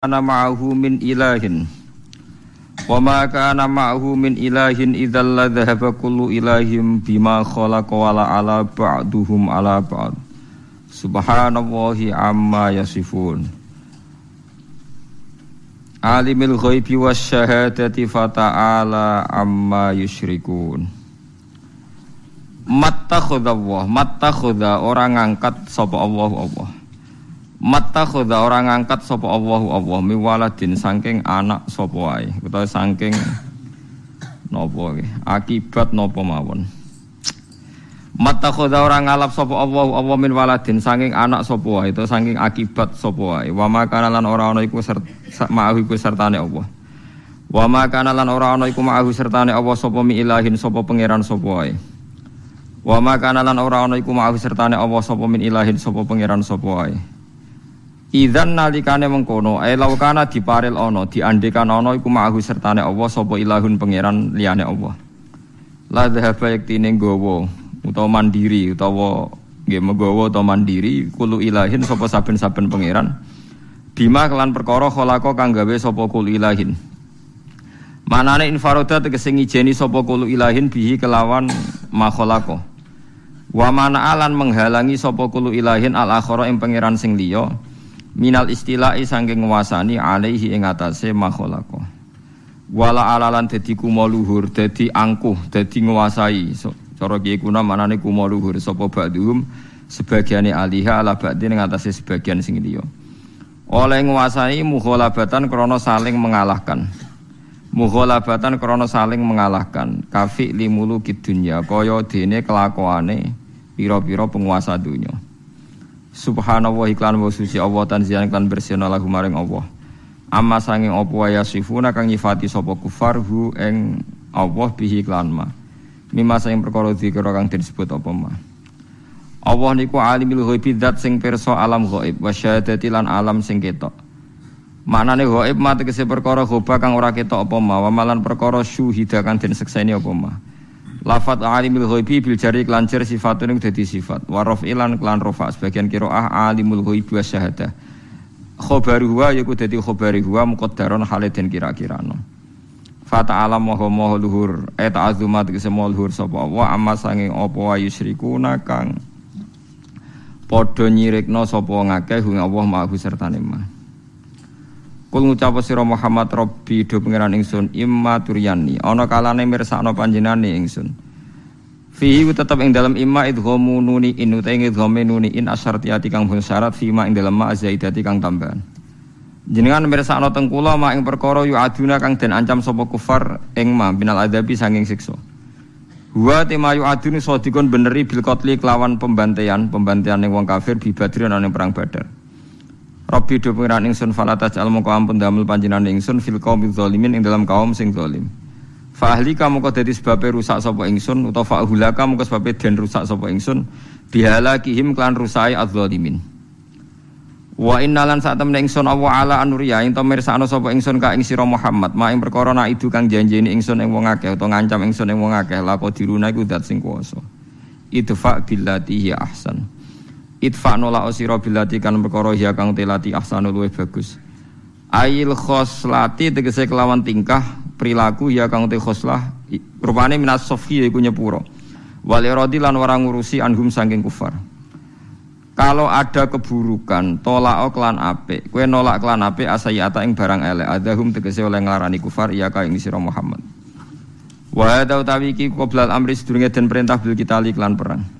kana ma'ahu min ilahin. Wa ma kana ma'ahu min ilahin idzal la dhahaba kullu ilahim bima khalaqa wala ala ba'duhum ala ba'd. Subhanallahi amma yasifun. Alimil ghaibi wasyahadati fata'ala amma yusyrikun mattakhadha Allah mattakhadha orang ngangkat sapa Allah Allah Mata khoda orang ngangkat sopo Allahu Allah miwaladin saking anak sopo wae utawa saking nopo akibat nopo mawon. Mata khoda orang ngalap sopo Allahu Allah min waladin saking anak sopo wae itu saking akibat sopo wae. Wa makana lan ora ana iku ma'ahu iku sertane Allah. Wa makana lan ora ana iku ma'ahu sertane Allah sopo mi ilahin sopo pangeran sopo wae. Wa makana lan ora ana iku ma'ahu sertane Allah sopo min ilahin sopo pangeran sopo. Idzan nalikane mengkono ai laukana diparil ana diandekan ana iku ma'ahu sertane Allah sapa ilahun pangeran liyane Allah. La dhahaba yaktine nggawa utawa mandiri utawa nggih menggawa utawa mandiri kulu ilahin sapa saben-saben pangeran. Bima kelan perkara khalaqa kang gawe sapa kulu ilahin. Manane infaroda tegese ngijeni sapa kulu ilahin bihi kelawan makhalaqa. Wa mana alan menghalangi sapa kulu ilahin al akhara ing pangeran sing liya minal istilai sangking nguasani alaihi ing atase makhluk. Wala alalan dadi kumo luhur dadi angkuh dadi nguasai. So, cara kiye kuna manane kumo luhur. Sapa ba'dhum sebagiane aliha ala ba'di ing atase sebagian sing liya. Oleh nguasai mukhalabatan krana saling mengalahkan. Mukhalabatan krana saling mengalahkan. Kafi limulu kidunya kaya dene kelakuane pira-pira penguasa dunya Subhanallah iklan wa suci Allah tanzian iklan bersihna lahu maring Allah. Amma sanging apa ya sifuna kang nyifati sapa kufar hu ing Allah bihi iklan ma. Mima sing perkara dikira kang disebut apa ma. Allah niku alimul ghaibi zat sing pirsa alam ghaib wa syahadati lan alam sing ketok. Maknane ghaib ma tegese perkara ghaib kang ora ketok apa ma, wa malan perkara syuhida kang den sekseni apa ma. Lafat alimul ghaibi bil jari klan jar sifatun dadi sifat. Wa ilan klan rafa sebagian qiraah alimul ghaibi wa syahadah. Khobaru huwa yaiku dadi khobari huwa muqaddaron haliden kira-kirano. Fata alam moho moho luhur et azumat kesemua luhur sapa wa amma sanging apa wa yusrikuna kang padha nyirikna sapa ngakeh hu Allah ma'ahu sertane mah. Kul ngucap sira Muhammad Rabbi do pangeran ingsun imma turyani ana kalane mirsakno panjenengane ingsun. Fihi tetep ing dalam imma idghamu nuni in uta ing idghame nuni in asyartiyati kang syarat fima ing dalam ma zaidati kang tambahan. Jenengan mirsakno teng kula ma ing perkara yu aduna kang den ancam sapa kufar ing ma binal adabi sanging siksa. Wa tema yu aduni sadikun beneri bil qatli kelawan pembantaian, pembantaian ning wong kafir bi badri ana perang Badar. Rabbi do pengiran ingsun fala tajal mongko ampun damel panjenengan ingsun fil qaumil zalimin ing dalam kaum sing zalim. Fa ahli kamu kok dadi sebabe rusak sapa ingsun utawa fa ahulaka mongko sebabe den rusak sapa ingsun bihalakihim klan rusai adzalimin. Wa innalan saat temen ingsun Allah ala anuria ing to mirsakno sapa ingsun ka ing sira Muhammad ma ing perkara nak itu kang janjeni ingsun ing wong akeh utawa ngancam ingsun ing wong akeh lako diruna iku dat sing kuwasa. Idfa billati ahsan. Itfa nola osiro bilati kan perkara ya kang telati ahsanul luwih bagus. Ail khoslati tegese kelawan tingkah perilaku ya kang te khoslah rupane minas sofi iku nyepuro. Wal iradi lan ora ngurusi anhum saking kufar. Kalau ada keburukan, tolak klan ape, kue nolak klan ape asayata ing barang elek, adahum tegese oleh ngelarani kufar iya ka ing sira Muhammad. Wa hadza utawi iki qoblal amri sedurunge den perintah bil kita klan perang.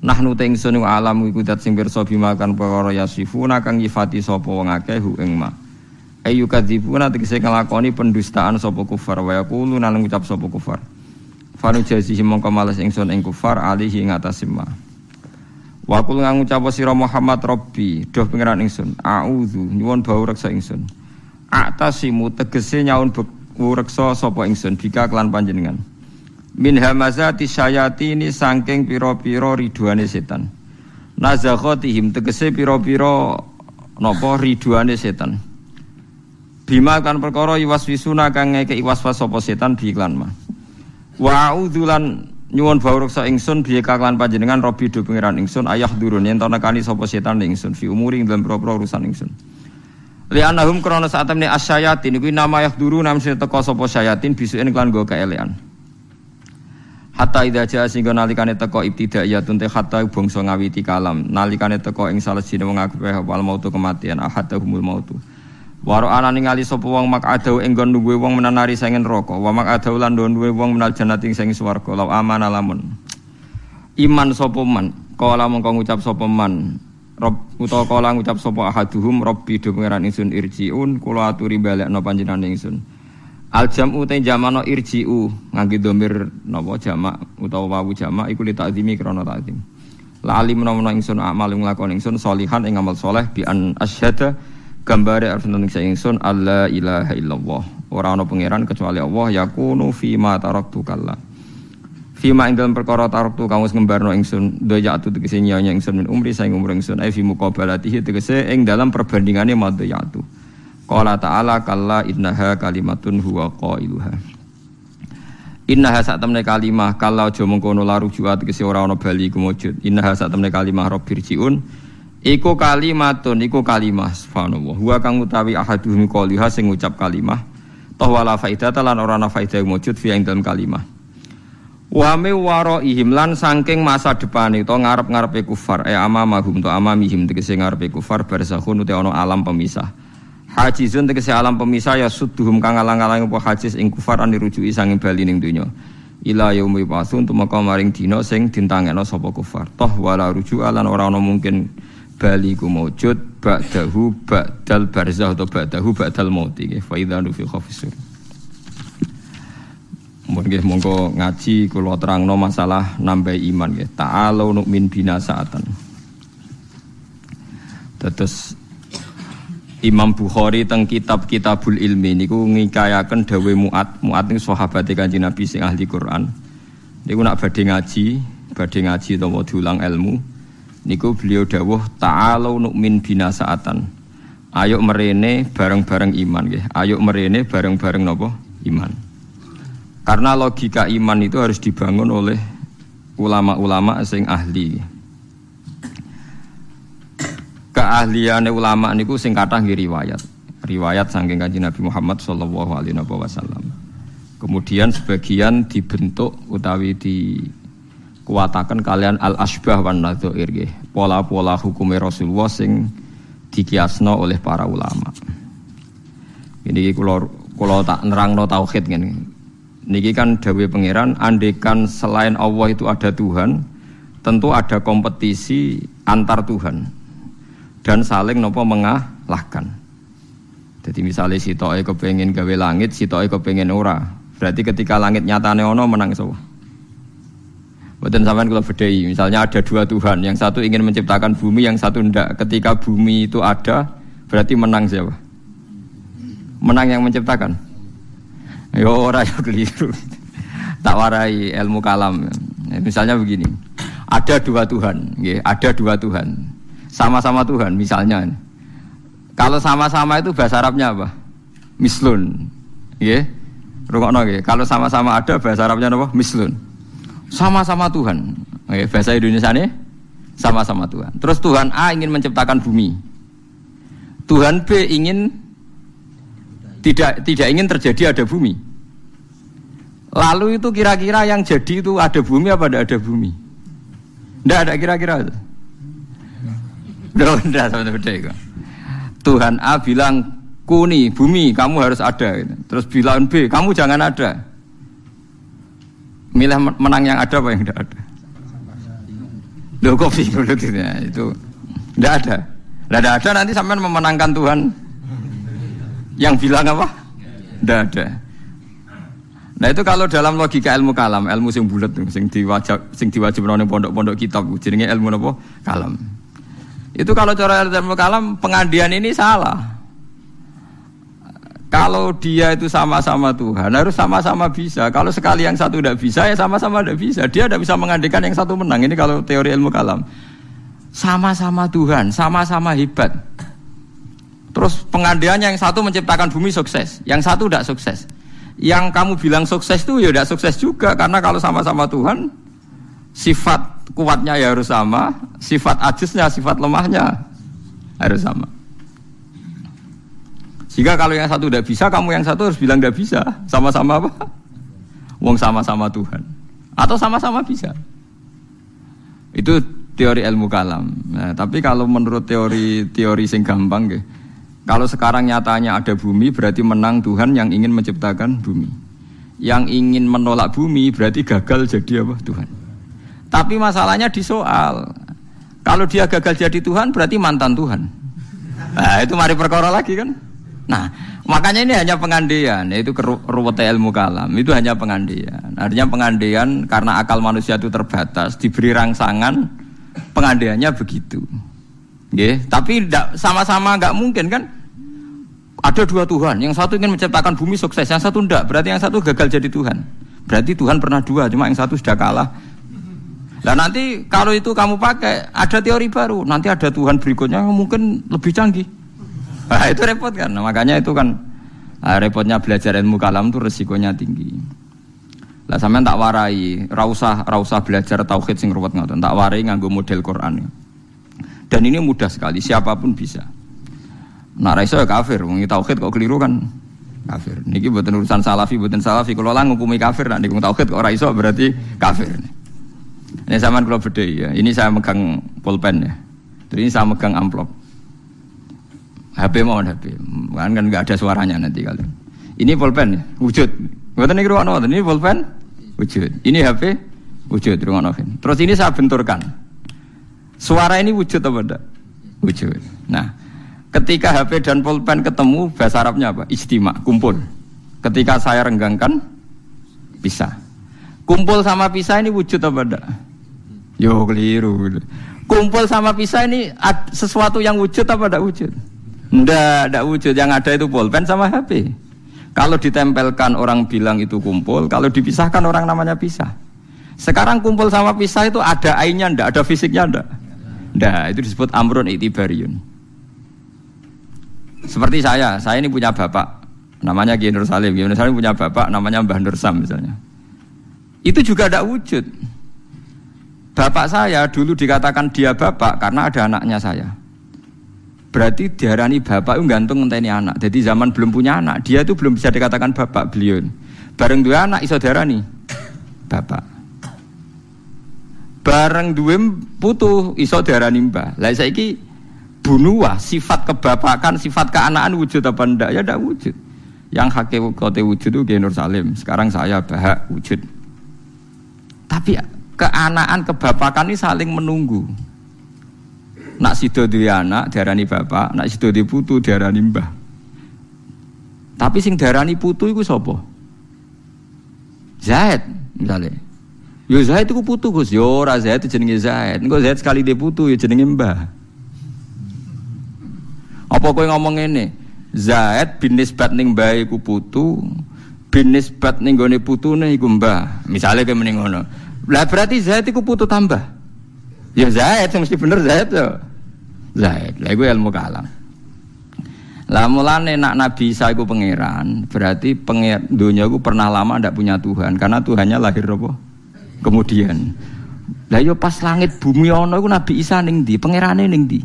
Nahnu te ingsun alam iku dat sing pirsa bima kan perkara yasifuna kang nyifati sapa wong akeh hu ing ma. Ayu kadzibuna tegese nglakoni pendustaan sapa kufar wa yaqulu nang ngucap sapa kufar. Fanu jazihi mongko males ingsun ing kufar alihi ing atas ma. Wa kul ngucap sira Muhammad Rabbi, doh pangeran ingsun, auzu nyuwun bau reksa ingsun. Atasimu tegese nyaun reksa sapa ingsun bika kelan panjenengan min hamazati syayatini sangking piro-piro riduane setan. Nazakhotihim tegese piro-piro nopo riduane setan. Bima kan perkara iwaswisuna kang ngeke iwas-was sapa setan bi iklan ma. Wa a'udzulan nyuwun bawruksa ingsun biye kaklan panjenengan robi do pangeran ingsun ayah durun yen to nekani sapa setan ingsun fi umuri ing dalam pro-pro urusan ingsun. Li anahum krana temne asyayatin kuwi nama duru nam sing teko sapa syayatin bisuken klan go kaelean. Hatta idza jaa singgo nalikane teko ibtidaiyatun te hatta bangsa ngawiti kalam nalikane teko ing salesine wong akeh wal mautu kematian ahadahumul mautu. Waro ana ningali sapa wong mak adau ing nggon duwe wong menanari sangen neraka wa mak adau lan duwe wong menal jannati ing sange swarga law aman lamun. Iman sapa man kala mongko ngucap sapa man Rob utawa kala ngucap sapa ahaduhum Rabbi do pangeran ingsun irjiun kula aturi balekno panjenengan ingsun. Al jam'u te jamano irjiu ngangge domir napa jamak utawa wawu jamak iku li ta'zimi krana. Lali menawa ingsun amal nglakoni ingsun salihan ing amal soleh bi an asyhada gambare arep nang ingsun alla ilaha illallah. Ora ana pangeran kecuali Allah yakunu fi ma taraktu kallah. Fima ing dalam perkara tarok tu kamu ngembarno ingsun doya tu tegese nyonya ingsun min umri saing umur ingsun ai fi muqabalatihi tegese ing dalam perbandingane madya tu. Qala ta'ala kalla innaha kalimatun huwa qailuha. Innaha sak temne kalimah kalla aja mengkono laru juat tegese ora ana bali iku mujud. Innaha sak temne kalimah rabbirjiun iku kalimatun iku kalimah subhanallah. Huwa kang utawi ahaduhum qaliha sing ngucap kalimah. Toh wala faidata lan ora ana faidah mujud fi ing dalam kalimah. Wame waro ihim lan sangking masa depan itu ngarep-ngarepe kufar eh amamahum to amamihim tegese ngarepe kufar barzakhun uti ono alam pemisah. Hajizun tegese alam pemisah ya suduhum kang alang-alang apa hajiz ing kufar an dirujuki sanging bali ning donya. Ila yaumi pasun tumeka maring dina sing dintangekno sapa kufar. Toh wala rujuk lan ora ono mungkin bali ku maujud ba'dahu ba'dal barzah atau ba'dahu ba'dal maut iki. Fa idza fi khafisur. Mungkin monggo ngaji terang terangno masalah nambah iman nggih. Ta'alu nu'min bina saatan. Terus Imam Bukhari teng kitab Kitabul Ilmi niku ngikayaken dawe Muat. Muat niku sahabat Kanjeng Nabi sing ahli Quran. Niku nak badhe ngaji, badhe ngaji utawa diulang ilmu. Niku beliau dawuh ta'alu nu'min bina saatan. Ayo merene bareng-bareng iman nggih. Ayo merene bareng-bareng napa? Iman. Karena logika iman itu harus dibangun oleh ulama-ulama sing ahli. Keahlian ulama niku sing kathah riwayat. Riwayat saking Kanjeng Nabi Muhammad sallallahu alaihi wasallam. Kemudian sebagian dibentuk utawi dikuatakan kalian al asbah wan nadzair Pola-pola hukum Rasulullah sing dikiasno oleh para ulama. Ini kalau kalau tak nerangno tauhid ngene. Niki kan dawe pangeran, andekan selain Allah itu ada Tuhan, tentu ada kompetisi antar Tuhan dan saling nopo mengalahkan. Jadi misalnya si Toei kepengen gawe langit, si Toei kepengen ora. Berarti ketika langit nyatane ono menang semua. Buatan sampean kalau bedai, misalnya ada dua Tuhan, yang satu ingin menciptakan bumi, yang satu ndak. Ketika bumi itu ada, berarti menang siapa? Menang yang menciptakan. Yo ora yo keliru. Tak warai ilmu kalam. Misalnya begini, ada dua Tuhan, ada dua Tuhan, sama-sama Tuhan. Misalnya, kalau sama-sama itu bahasa Arabnya apa? Mislun, ya. Rungokno. Kalau sama-sama ada bahasa Arabnya apa? Mislun. Sama-sama Tuhan. Ya, bahasa Indonesia ini sama-sama Tuhan. Terus Tuhan A ingin menciptakan bumi. Tuhan B ingin tidak tidak ingin terjadi ada bumi. Lalu itu kira-kira yang jadi itu ada bumi apa tidak ada bumi? Tidak ada kira-kira Tuhan A bilang kuni bumi kamu harus ada. Gitu. Terus bilang B kamu jangan ada. Milih menang yang ada apa yang tidak ada? Loh kok bingung gitu ya, itu tidak ada. Tidak ada nanti sampai memenangkan Tuhan yang bilang apa? Tidak ada. Nah itu kalau dalam logika ilmu kalam, ilmu sing bulat sing diwajib sing diwajib pondok-pondok kitab jenenge ilmu apa? Kalam. Itu kalau cara ilmu kalam pengandian ini salah. Kalau dia itu sama-sama Tuhan harus sama-sama bisa. Kalau sekali yang satu tidak bisa ya sama-sama tidak bisa. Dia tidak bisa mengandikan yang satu menang. Ini kalau teori ilmu kalam. Sama-sama Tuhan, sama-sama hebat. Terus pengandiannya yang satu menciptakan bumi sukses, yang satu tidak sukses. Yang kamu bilang sukses itu ya tidak sukses juga karena kalau sama-sama Tuhan sifat kuatnya ya harus sama, sifat ajisnya, sifat lemahnya harus sama. Jika kalau yang satu tidak bisa, kamu yang satu harus bilang tidak bisa. Sama-sama apa? Wong sama-sama Tuhan. Atau sama-sama bisa. Itu teori ilmu kalam. Nah, tapi kalau menurut teori teori sing gampang, gitu, kalau sekarang nyatanya ada bumi, berarti menang Tuhan yang ingin menciptakan bumi. Yang ingin menolak bumi berarti gagal jadi apa Tuhan. Tapi masalahnya di soal. Kalau dia gagal jadi Tuhan berarti mantan Tuhan. Nah, itu mari perkara lagi kan. Nah, makanya ini hanya pengandaian, yaitu ruwet ilmu kalam. Itu hanya pengandaian. Artinya pengandaian karena akal manusia itu terbatas, diberi rangsangan, pengandaiannya begitu. Yeah, tapi sama-sama nggak mungkin kan? Ada dua Tuhan, yang satu ingin menciptakan bumi sukses, yang satu enggak. Berarti yang satu gagal jadi Tuhan. Berarti Tuhan pernah dua, cuma yang satu sudah kalah. Nah nanti kalau itu kamu pakai, ada teori baru. Nanti ada Tuhan berikutnya mungkin lebih canggih. Nah itu repot kan. Nah, makanya itu kan nah, repotnya belajar ilmu kalam itu resikonya tinggi. Lah sampean tak warai, rausah rausah belajar tauhid sing ruwet ngoten. Tak warai nganggo model Quran. Dan ini mudah sekali, siapa pun bisa. Nak raiso ya kafir, wong tauhid kok keliru kan kafir. Niki buatan urusan salafi, buatan salafi. Kalau lah ngukumi kafir, nak niku tauhid kok raiso berarti kafir. Ini zaman kalau beda ya. Ini saya megang pulpen ya. Terus ini saya megang amplop. HP mau HP, kan kan nggak ada suaranya nanti kalian. Ini pulpen ya, wujud. Buatan ini ruang ini pulpen, wujud. Ini HP, wujud ruang Terus ini saya benturkan. Suara ini wujud apa enggak? Wujud. Nah, Ketika HP dan pulpen ketemu, bahasa Arabnya apa? Istimak, kumpul. Ketika saya renggangkan, bisa. Kumpul sama pisah ini wujud apa enggak? Yo keliru. Kumpul sama pisah ini sesuatu yang wujud apa enggak wujud? Enggak, enggak wujud. Yang ada itu pulpen sama HP. Kalau ditempelkan orang bilang itu kumpul, kalau dipisahkan orang namanya pisah. Sekarang kumpul sama pisah itu ada ainnya ndak, ada fisiknya ndak? Ndak, itu disebut amrun itibariun. Seperti saya, saya ini punya bapak, namanya Kiai Nur Salim. Kiai Nur Salim punya bapak, namanya Mbah Nur Sam misalnya. Itu juga ada wujud. Bapak saya dulu dikatakan dia bapak karena ada anaknya saya. Berarti diarani bapak itu gantung ngenteni anak. Jadi zaman belum punya anak, dia itu belum bisa dikatakan bapak beliau. Bareng dua anak iso diarani bapak. Bareng dua putu iso diarani mbah. Lah saiki bunuah, sifat kebapakan, sifat keanaan wujud apa ndak? Ya ndak wujud. Yang hakikote wujud itu Nur Salim. Sekarang saya bahak wujud. Tapi keanaan kebapakan ini saling menunggu. Nak sido di anak diarani bapak, nak sido di putu diarani mbah. Tapi sing diarani putu itu sapa? Zaid misalnya. Yo Zaid itu putu Gus, yo ora Zaid jenenge Zaid. Engko Zaid sekali dia putu ya jenenge mbah. Apa kowe ngomong ini? Zaid bin nisbat ning mbah putu, bin nisbat ning gone putune iku mbah. Misale kowe. Lah berarti Zaid iku putu tambah. Ya Zaid mesti bener Zaid ya. Zaid. Lah iku ilmu kalam. Lah mulane nak Nabi Isa iku pangeran, berarti penger dunia iku pernah lama ndak punya Tuhan karena Tuhannya lahir apa? Kemudian. Lah yo pas langit bumi ono iku Nabi Isa ning ndi? Pangerane ning ndi?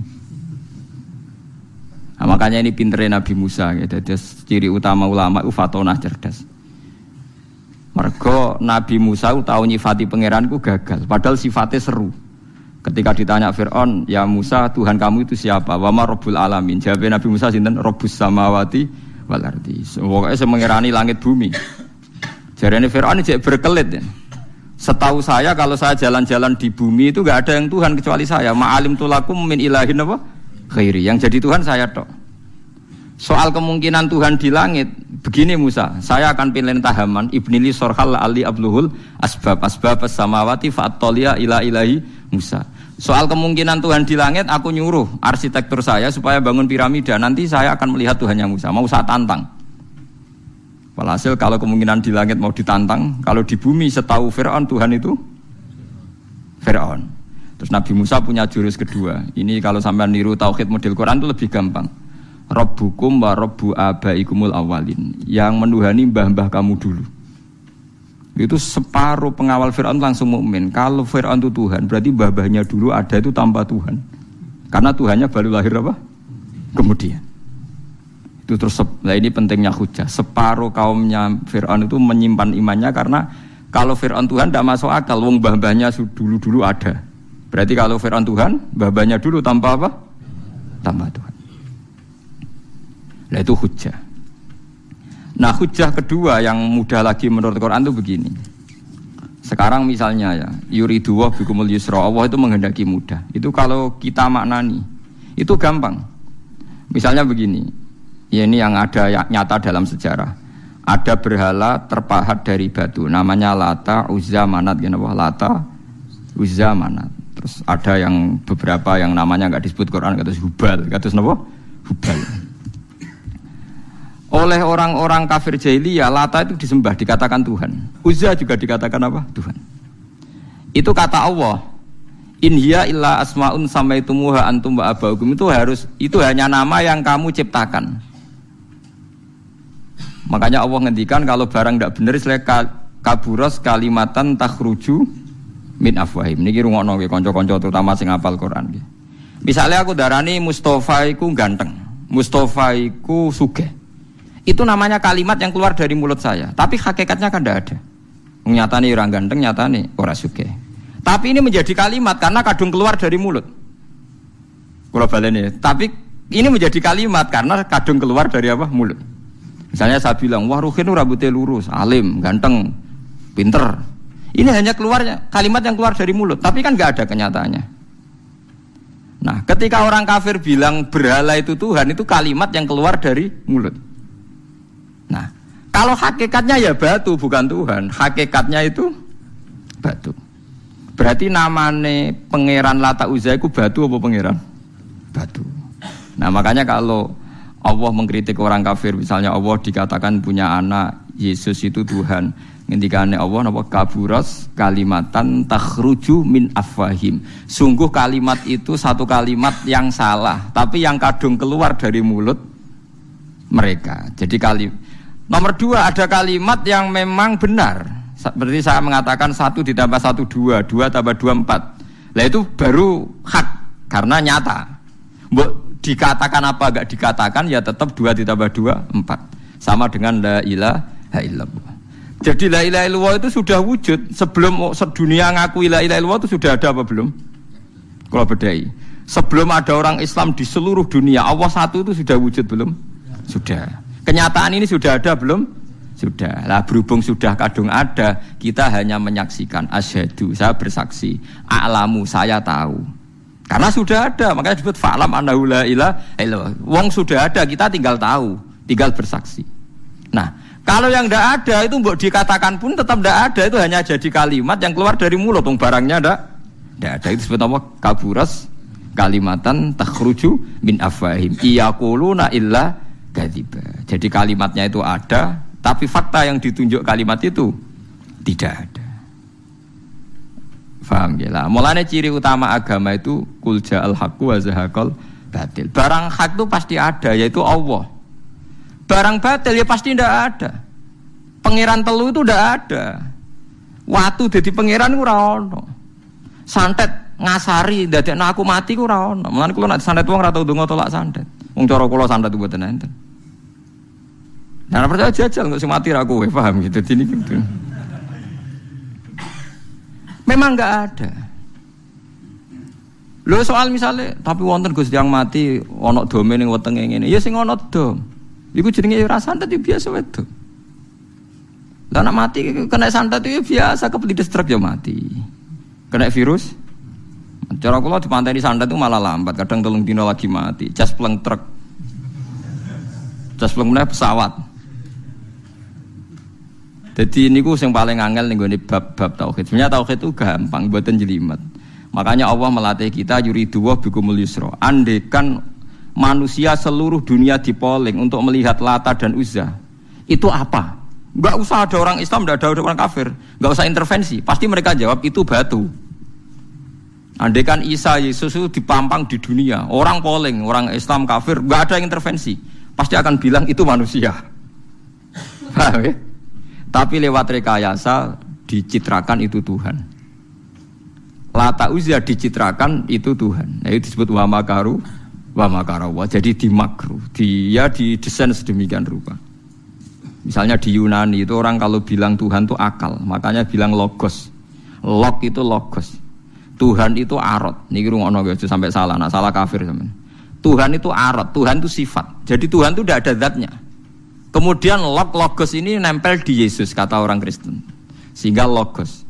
Nah, makanya ini pinternya Nabi Musa ya. Jadi ciri utama ulama itu fatona cerdas. Mergo Nabi Musa tahu nyifati pangeranku gagal, padahal sifatnya seru. Ketika ditanya Fir'aun, ya Musa Tuhan kamu itu siapa? Wama Rabbul Alamin. Jawabnya Nabi Musa sinten Rabbus Samawati wal ardi. Pokoknya saya mengerani langit bumi. Jadi Fir'aun ini berkelit ya. Setahu saya kalau saya jalan-jalan di bumi itu gak ada yang Tuhan kecuali saya. Ma'alim tulakum min ilahin apa? khairi. Yang jadi Tuhan saya tok. Soal kemungkinan Tuhan di langit, begini Musa, saya akan pilih tahaman ibnili sorhal ali abluhul asbab asbab samawati fa'atolia ila ilahi Musa. Soal kemungkinan Tuhan di langit, aku nyuruh arsitektur saya supaya bangun piramida. Nanti saya akan melihat Tuhannya Musa. Mau saya tantang. Walhasil kalau kemungkinan di langit mau ditantang, kalau di bumi setahu Fir'aun Tuhan itu Fir'aun. Terus Nabi Musa punya jurus kedua. Ini kalau sampai niru tauhid model Quran itu lebih gampang. Robbukum wa robbu abaikumul awalin. Yang menuhani mbah-mbah kamu dulu. Itu separuh pengawal Fir'aun langsung mukmin. Kalau Fir'aun itu Tuhan, berarti mbah-mbahnya dulu ada itu tanpa Tuhan. Karena Tuhannya baru lahir apa? Kemudian. Itu terus nah ini pentingnya hujah. Separuh kaumnya Fir'aun itu menyimpan imannya karena kalau Fir'aun Tuhan tidak masuk akal, wong mbah-mbahnya dulu-dulu ada. Berarti kalau Fir'aun Tuhan, mbah-mbahnya dulu tanpa apa? Tanpa Tuhan. Nah itu hujah. Nah hujah kedua yang mudah lagi menurut Quran itu begini. Sekarang misalnya ya, yuridu wa bikumul yusra, Allah itu menghendaki mudah. Itu kalau kita maknani, itu gampang. Misalnya begini, Ya ini yang ada yang nyata dalam sejarah. Ada berhala terpahat dari batu, namanya Lata, Uzza, Manat, gitu, Lata, Uzza, Manat. Terus ada yang beberapa yang namanya nggak disebut Quran, kata Hubal, kata? Hubal. Oleh orang-orang kafir jahiliyah, Lata itu disembah, dikatakan Tuhan. Uzza juga dikatakan apa? Tuhan. Itu kata Allah. Inhiya illa asmaun samaitumuha antum wa abaukum itu harus itu hanya nama yang kamu ciptakan. Makanya Allah ngendikan kalau barang tidak benar istilah kaburos kalimatan takhruju min afwahim. Niki rungokno nggih kanca-kanca terutama sing hafal Quran. Misalnya aku darani Mustafa iku ganteng, Mustafa iku. Itu namanya kalimat yang keluar dari mulut saya, tapi hakikatnya kan tidak ada. Nyatane orang ganteng, nyatane orang sugih. Tapi ini menjadi kalimat karena kadung keluar dari mulut. Kalau baleni, tapi ini menjadi kalimat karena kadung keluar dari apa? Mulut. Misalnya saya bilang, wah Ruhin rambutnya lurus, alim, ganteng, pinter. Ini hanya keluarnya kalimat yang keluar dari mulut, tapi kan nggak ada kenyataannya. Nah, ketika orang kafir bilang berhala itu Tuhan, itu kalimat yang keluar dari mulut. Kalau hakikatnya ya batu bukan Tuhan, hakikatnya itu batu. Berarti namane pangeran Lata Uzza itu batu apa pangeran? Batu. Nah, makanya kalau Allah mengkritik orang kafir misalnya Allah dikatakan punya anak Yesus itu Tuhan ngendikane Allah napa kaburas kalimatan takhruju min afwahim sungguh kalimat itu satu kalimat yang salah tapi yang kadung keluar dari mulut mereka jadi kali nomor dua ada kalimat yang memang benar. Seperti saya mengatakan satu ditambah satu dua. Dua tambah dua empat. Lah itu baru hak karena nyata. Dikatakan apa gak dikatakan ya tetap dua ditambah dua empat. Sama dengan la ilaha illallah. Jadi la ilaha illallah itu sudah wujud. Sebelum sedunia ngaku la ilaha illallah itu sudah ada apa belum? Kalau bedai. Sebelum ada orang Islam di seluruh dunia Allah satu itu sudah wujud belum? Sudah kenyataan ini sudah ada belum sudah lah berhubung sudah kadung ada kita hanya menyaksikan asyhadu saya bersaksi alamu saya tahu karena sudah ada, makanya disebut fa'lam annahu la ilaha Wong sudah ada, kita tinggal tahu, tinggal bersaksi. Nah, kalau yang tidak ada itu mbok dikatakan pun tetap tidak ada, itu hanya jadi kalimat yang keluar dari mulut, wong barangnya ada. Tidak ada itu disebut apa? Kaburas kalimatan takhruju min afahim. Iyakuluna illa gadiba. Jadi kalimatnya itu ada, tapi fakta yang ditunjuk kalimat itu tidak ada. Faham ya lah. Mulanya ciri utama agama itu kulja al haqqu wa zahaqal batil. Barang hak itu pasti ada yaitu Allah. Barang batil ya pasti tidak ada. Pangeran telu itu tidak ada. Waktu jadi pangeran itu ono. Santet ngasari dadekno aku mati ku ora ono. Mulane kula nek santet wong ora tau ndonga tolak santet. Wong cara kula santet mboten enten. Nah, percaya jajal sing mati ra kowe, paham gitu. Dini gitu. Memang nggak ada. Lo soal misalnya, tapi wonten Gus yang mati ono domen yang wetenge ngene. Ya sing ono dom. Iku jenenge ya santet itu biasa itu. Anak mati kena santet itu ya biasa kepelides truk ya mati. Kena virus. Cara pantai di santet itu malah lambat, kadang tolong dino lagi mati. Jas pleng truk. Jas pleng pesawat. Jadi ini ku yang paling angel nih gue bab-bab tauhid. Sebenarnya tauhid itu gampang, buatan jelimet. Makanya Allah melatih kita yuri dua bikumul yusro. Andekan manusia seluruh dunia dipoling untuk melihat Lata dan Uzza. Itu apa? Gak usah ada orang Islam, gak ada orang kafir. Gak usah intervensi. Pasti mereka jawab itu batu. Andekan Isa Yesus itu dipampang di dunia, orang polling, orang Islam kafir, gak ada yang intervensi. Pasti akan bilang itu manusia. Paham ya? Tapi lewat rekayasa dicitrakan itu Tuhan. Lata uzia dicitrakan itu Tuhan. Nah, itu disebut wa makaru wa. Jadi dimakruh, dia didesain sedemikian rupa. Misalnya di Yunani itu orang kalau bilang Tuhan itu akal, makanya bilang logos. Log itu logos. Tuhan itu arot. Niki rungokno itu sampai salah, nah salah kafir teman. Tuhan itu arot, Tuhan itu sifat. Jadi Tuhan itu tidak ada zatnya. Kemudian log logos ini nempel di Yesus kata orang Kristen. Sehingga logos.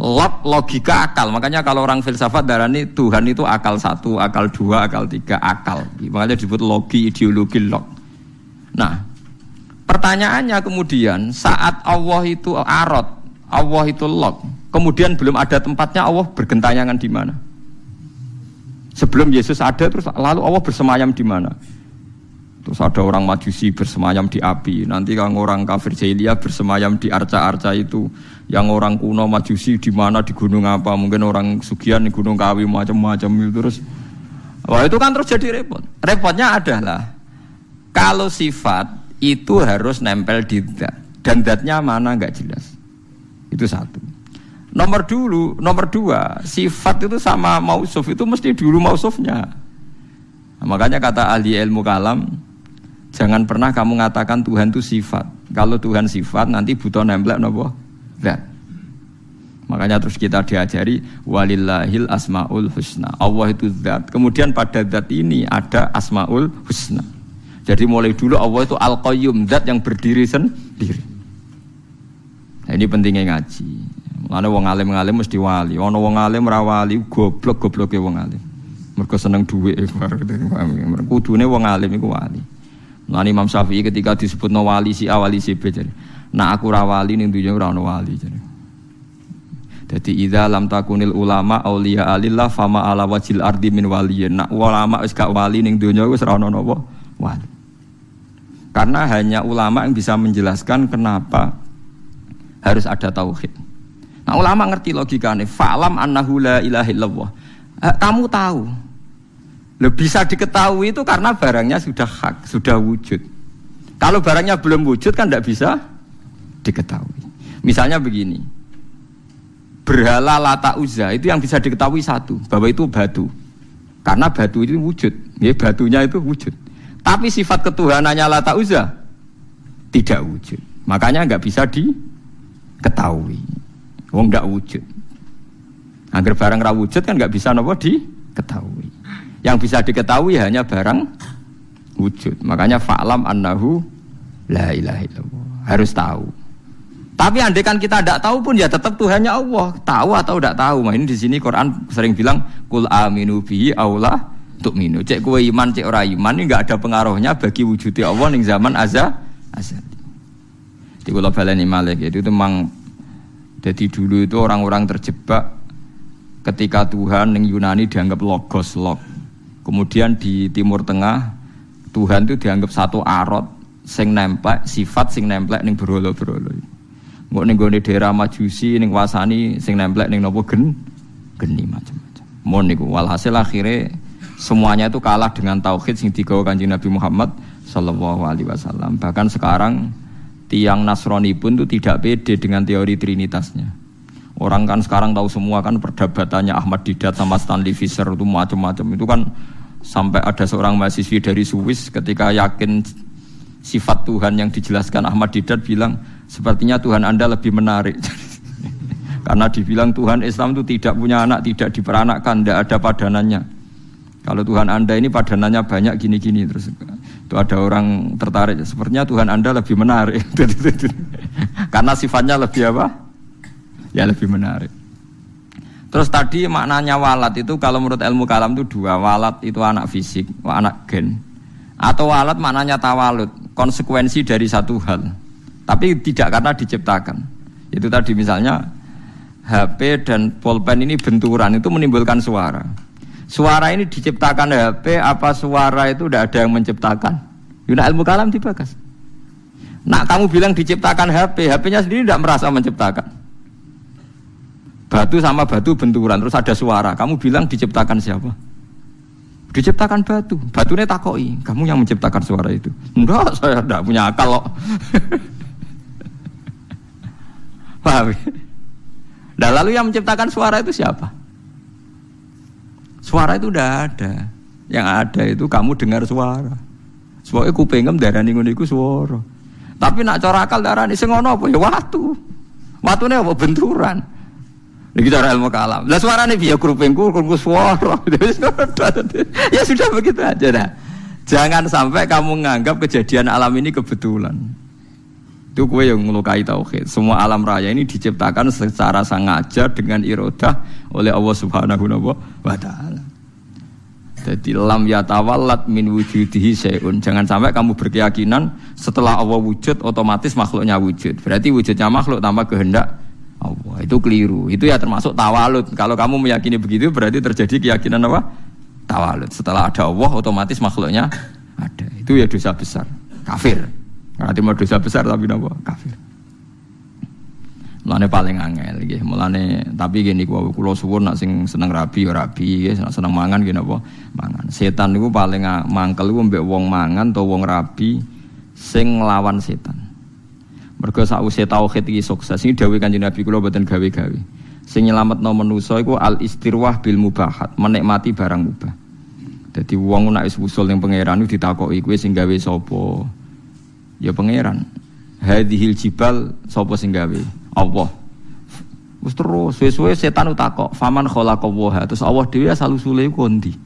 Log logika akal. Makanya kalau orang filsafat darah ini Tuhan itu akal satu, akal dua, akal tiga, akal. Makanya disebut logi, ideologi log. Nah, pertanyaannya kemudian saat Allah itu arot, Allah itu log, kemudian belum ada tempatnya Allah bergentayangan di mana? Sebelum Yesus ada terus lalu Allah bersemayam di mana? Terus ada orang majusi bersemayam di api. Nanti kalau orang kafir jahiliyah bersemayam di arca-arca itu. Yang orang kuno majusi di mana di gunung apa? Mungkin orang sugian di gunung kawi macam-macam itu terus. Wah itu kan terus jadi repot. Repotnya adalah kalau sifat itu harus nempel di dat dan datnya mana nggak jelas. Itu satu. Nomor dulu, nomor dua, sifat itu sama mausuf itu mesti dulu mausufnya. Makanya kata ahli ilmu kalam, jangan pernah kamu mengatakan Tuhan itu sifat. Kalau Tuhan sifat nanti butuh nempel nopo zat. Makanya terus kita diajari walillahil asmaul husna. Allah itu zat. Kemudian pada zat ini ada asmaul husna. Jadi mulai dulu Allah itu al qayyum zat yang berdiri sendiri. Nah, ini pentingnya ngaji. Mana wong alim ngalim mesti wali. Ono wong alim ra wali goblok gobloke wong alim. Mergo seneng dhuwit kudune wong alim iku wali. Lan Imam Syafi'i ketika disebut no wali si awali si B jadi. Nah aku ra wali ning dunya ora ono wali jadi. Jadi idza lam takunil ulama auliya alillah fama ala wajil ardi min waliyin. Nak ulama wis gak wali ning dunya wis ora napa wali. Karena hanya ulama yang bisa menjelaskan kenapa harus ada tauhid. Nah ulama ngerti logikanya. Fa'lam annahu la ilaha. Eh, kamu tahu. Lo bisa diketahui itu karena barangnya sudah hak, sudah wujud. Kalau barangnya belum wujud kan tidak bisa diketahui. Misalnya begini. Berhala lata uza itu yang bisa diketahui satu, bahwa itu batu. Karena batu itu wujud, ya, batunya itu wujud. Tapi sifat ketuhanannya lata uza tidak wujud. Makanya nggak bisa diketahui. Wong nggak wujud. Agar barang ra wujud kan nggak bisa nopo diketahui. Yang bisa diketahui hanya barang wujud. Makanya fa'lam annahu la ilaha illallah. Harus tahu. Tapi andai kan kita tidak tahu pun ya tetap Tuhannya Allah. Tahu atau tidak tahu. Nah, ini di sini Quran sering bilang kul aminu bihi aula untuk minu. Cek kue iman, cek ora iman ini nggak ada pengaruhnya bagi wujudnya Allah ning zaman azza azali. Di kula baleni itu memang jadi dulu itu orang-orang terjebak ketika Tuhan yang Yunani dianggap logos log. Kemudian di Timur Tengah Tuhan itu dianggap satu arot sing nemplek sifat sing nemplek ning berolo-berolo. Nggak ning gone daerah Majusi ning wasani sing nemplek ning nopo gen geni macam-macam. Mon niku walhasil akhirnya semuanya itu kalah dengan tauhid sing digawa Kanjeng Nabi Muhammad sallallahu alaihi wasallam. Bahkan sekarang tiang Nasrani pun itu tidak pede dengan teori trinitasnya. Orang kan sekarang tahu semua kan perdebatannya Ahmad Didat sama Stanley Fisher itu macam-macam itu kan sampai ada seorang mahasiswi dari Swiss ketika yakin sifat Tuhan yang dijelaskan Ahmad Didat bilang sepertinya Tuhan Anda lebih menarik. Karena dibilang Tuhan Islam itu tidak punya anak, tidak diperanakkan, tidak ada padanannya. Kalau Tuhan Anda ini padanannya banyak gini-gini terus itu ada orang tertarik. Sepertinya Tuhan Anda lebih menarik. Karena sifatnya lebih apa? Ya lebih menarik. Terus tadi maknanya walat itu kalau menurut ilmu kalam itu dua. Walat itu anak fisik, anak gen. Atau walat maknanya tawalut, konsekuensi dari satu hal. Tapi tidak karena diciptakan. Itu tadi misalnya HP dan pulpen ini benturan itu menimbulkan suara. Suara ini diciptakan HP apa suara itu tidak ada yang menciptakan? Yuna ilmu kalam dibakas. Nak kamu bilang diciptakan HP, HP-nya sendiri tidak merasa menciptakan. Batu sama batu benturan, terus ada suara. Kamu bilang diciptakan siapa? Diciptakan batu. Batunya takoi. Kamu yang menciptakan suara itu. Enggak, saya tidak punya akal loh. Paham? Nah lalu yang menciptakan suara itu siapa? Suara itu udah ada. Yang ada itu kamu dengar suara. Soalnya kupingem darani ngono iku suara. Tapi nak cara akal darani sing ngono apa ya watu. Watune apa benturan. Ini cara ilmu kalam. Lah suarane piye kupingku krungu suara. ya sudah begitu aja dah. Jangan sampai kamu menganggap kejadian alam ini kebetulan. Itu kue yang melukai tauhid. Semua alam raya ini diciptakan secara sengaja dengan irodah oleh Allah Subhanahu wa taala. Jadi lam yatawallat min wujudihi syai'un. Jangan sampai kamu berkeyakinan setelah Allah wujud otomatis makhluknya wujud. Berarti wujudnya makhluk tanpa kehendak Allah. Itu keliru. Itu ya termasuk tawalut. Kalau kamu meyakini begitu berarti terjadi keyakinan apa? Tawalut. Setelah ada Allah otomatis makhluknya ada. Itu ya dosa besar. Kafir. Nanti mau dosa besar tapi nopo kafir. Mulane paling angel nggih. Mulane tapi gini gua kula suwun nak sing seneng rabi ya rabi nggih, seneng mangan gini napa mangan. Setan niku paling mangkel iku mbek wong mangan atau wong rabi sing nglawan setan. Mergo sakwise tauhid iki sukses ini dawuh Kanjeng Nabi kula boten gawe-gawe. Sing nyelametno manusa iku al istirwah bil mubahat, menikmati barang mubah. Jadi wong nak wis usul ning pangeran ditakoki kowe sing gawe sapa? Ya pangeran. Hadhil jibal sapa sing gawe? Allah. Wis terus suwe-suwe setan utakok, faman khalaqallaha. Terus Allah dhewe asal usule ndi?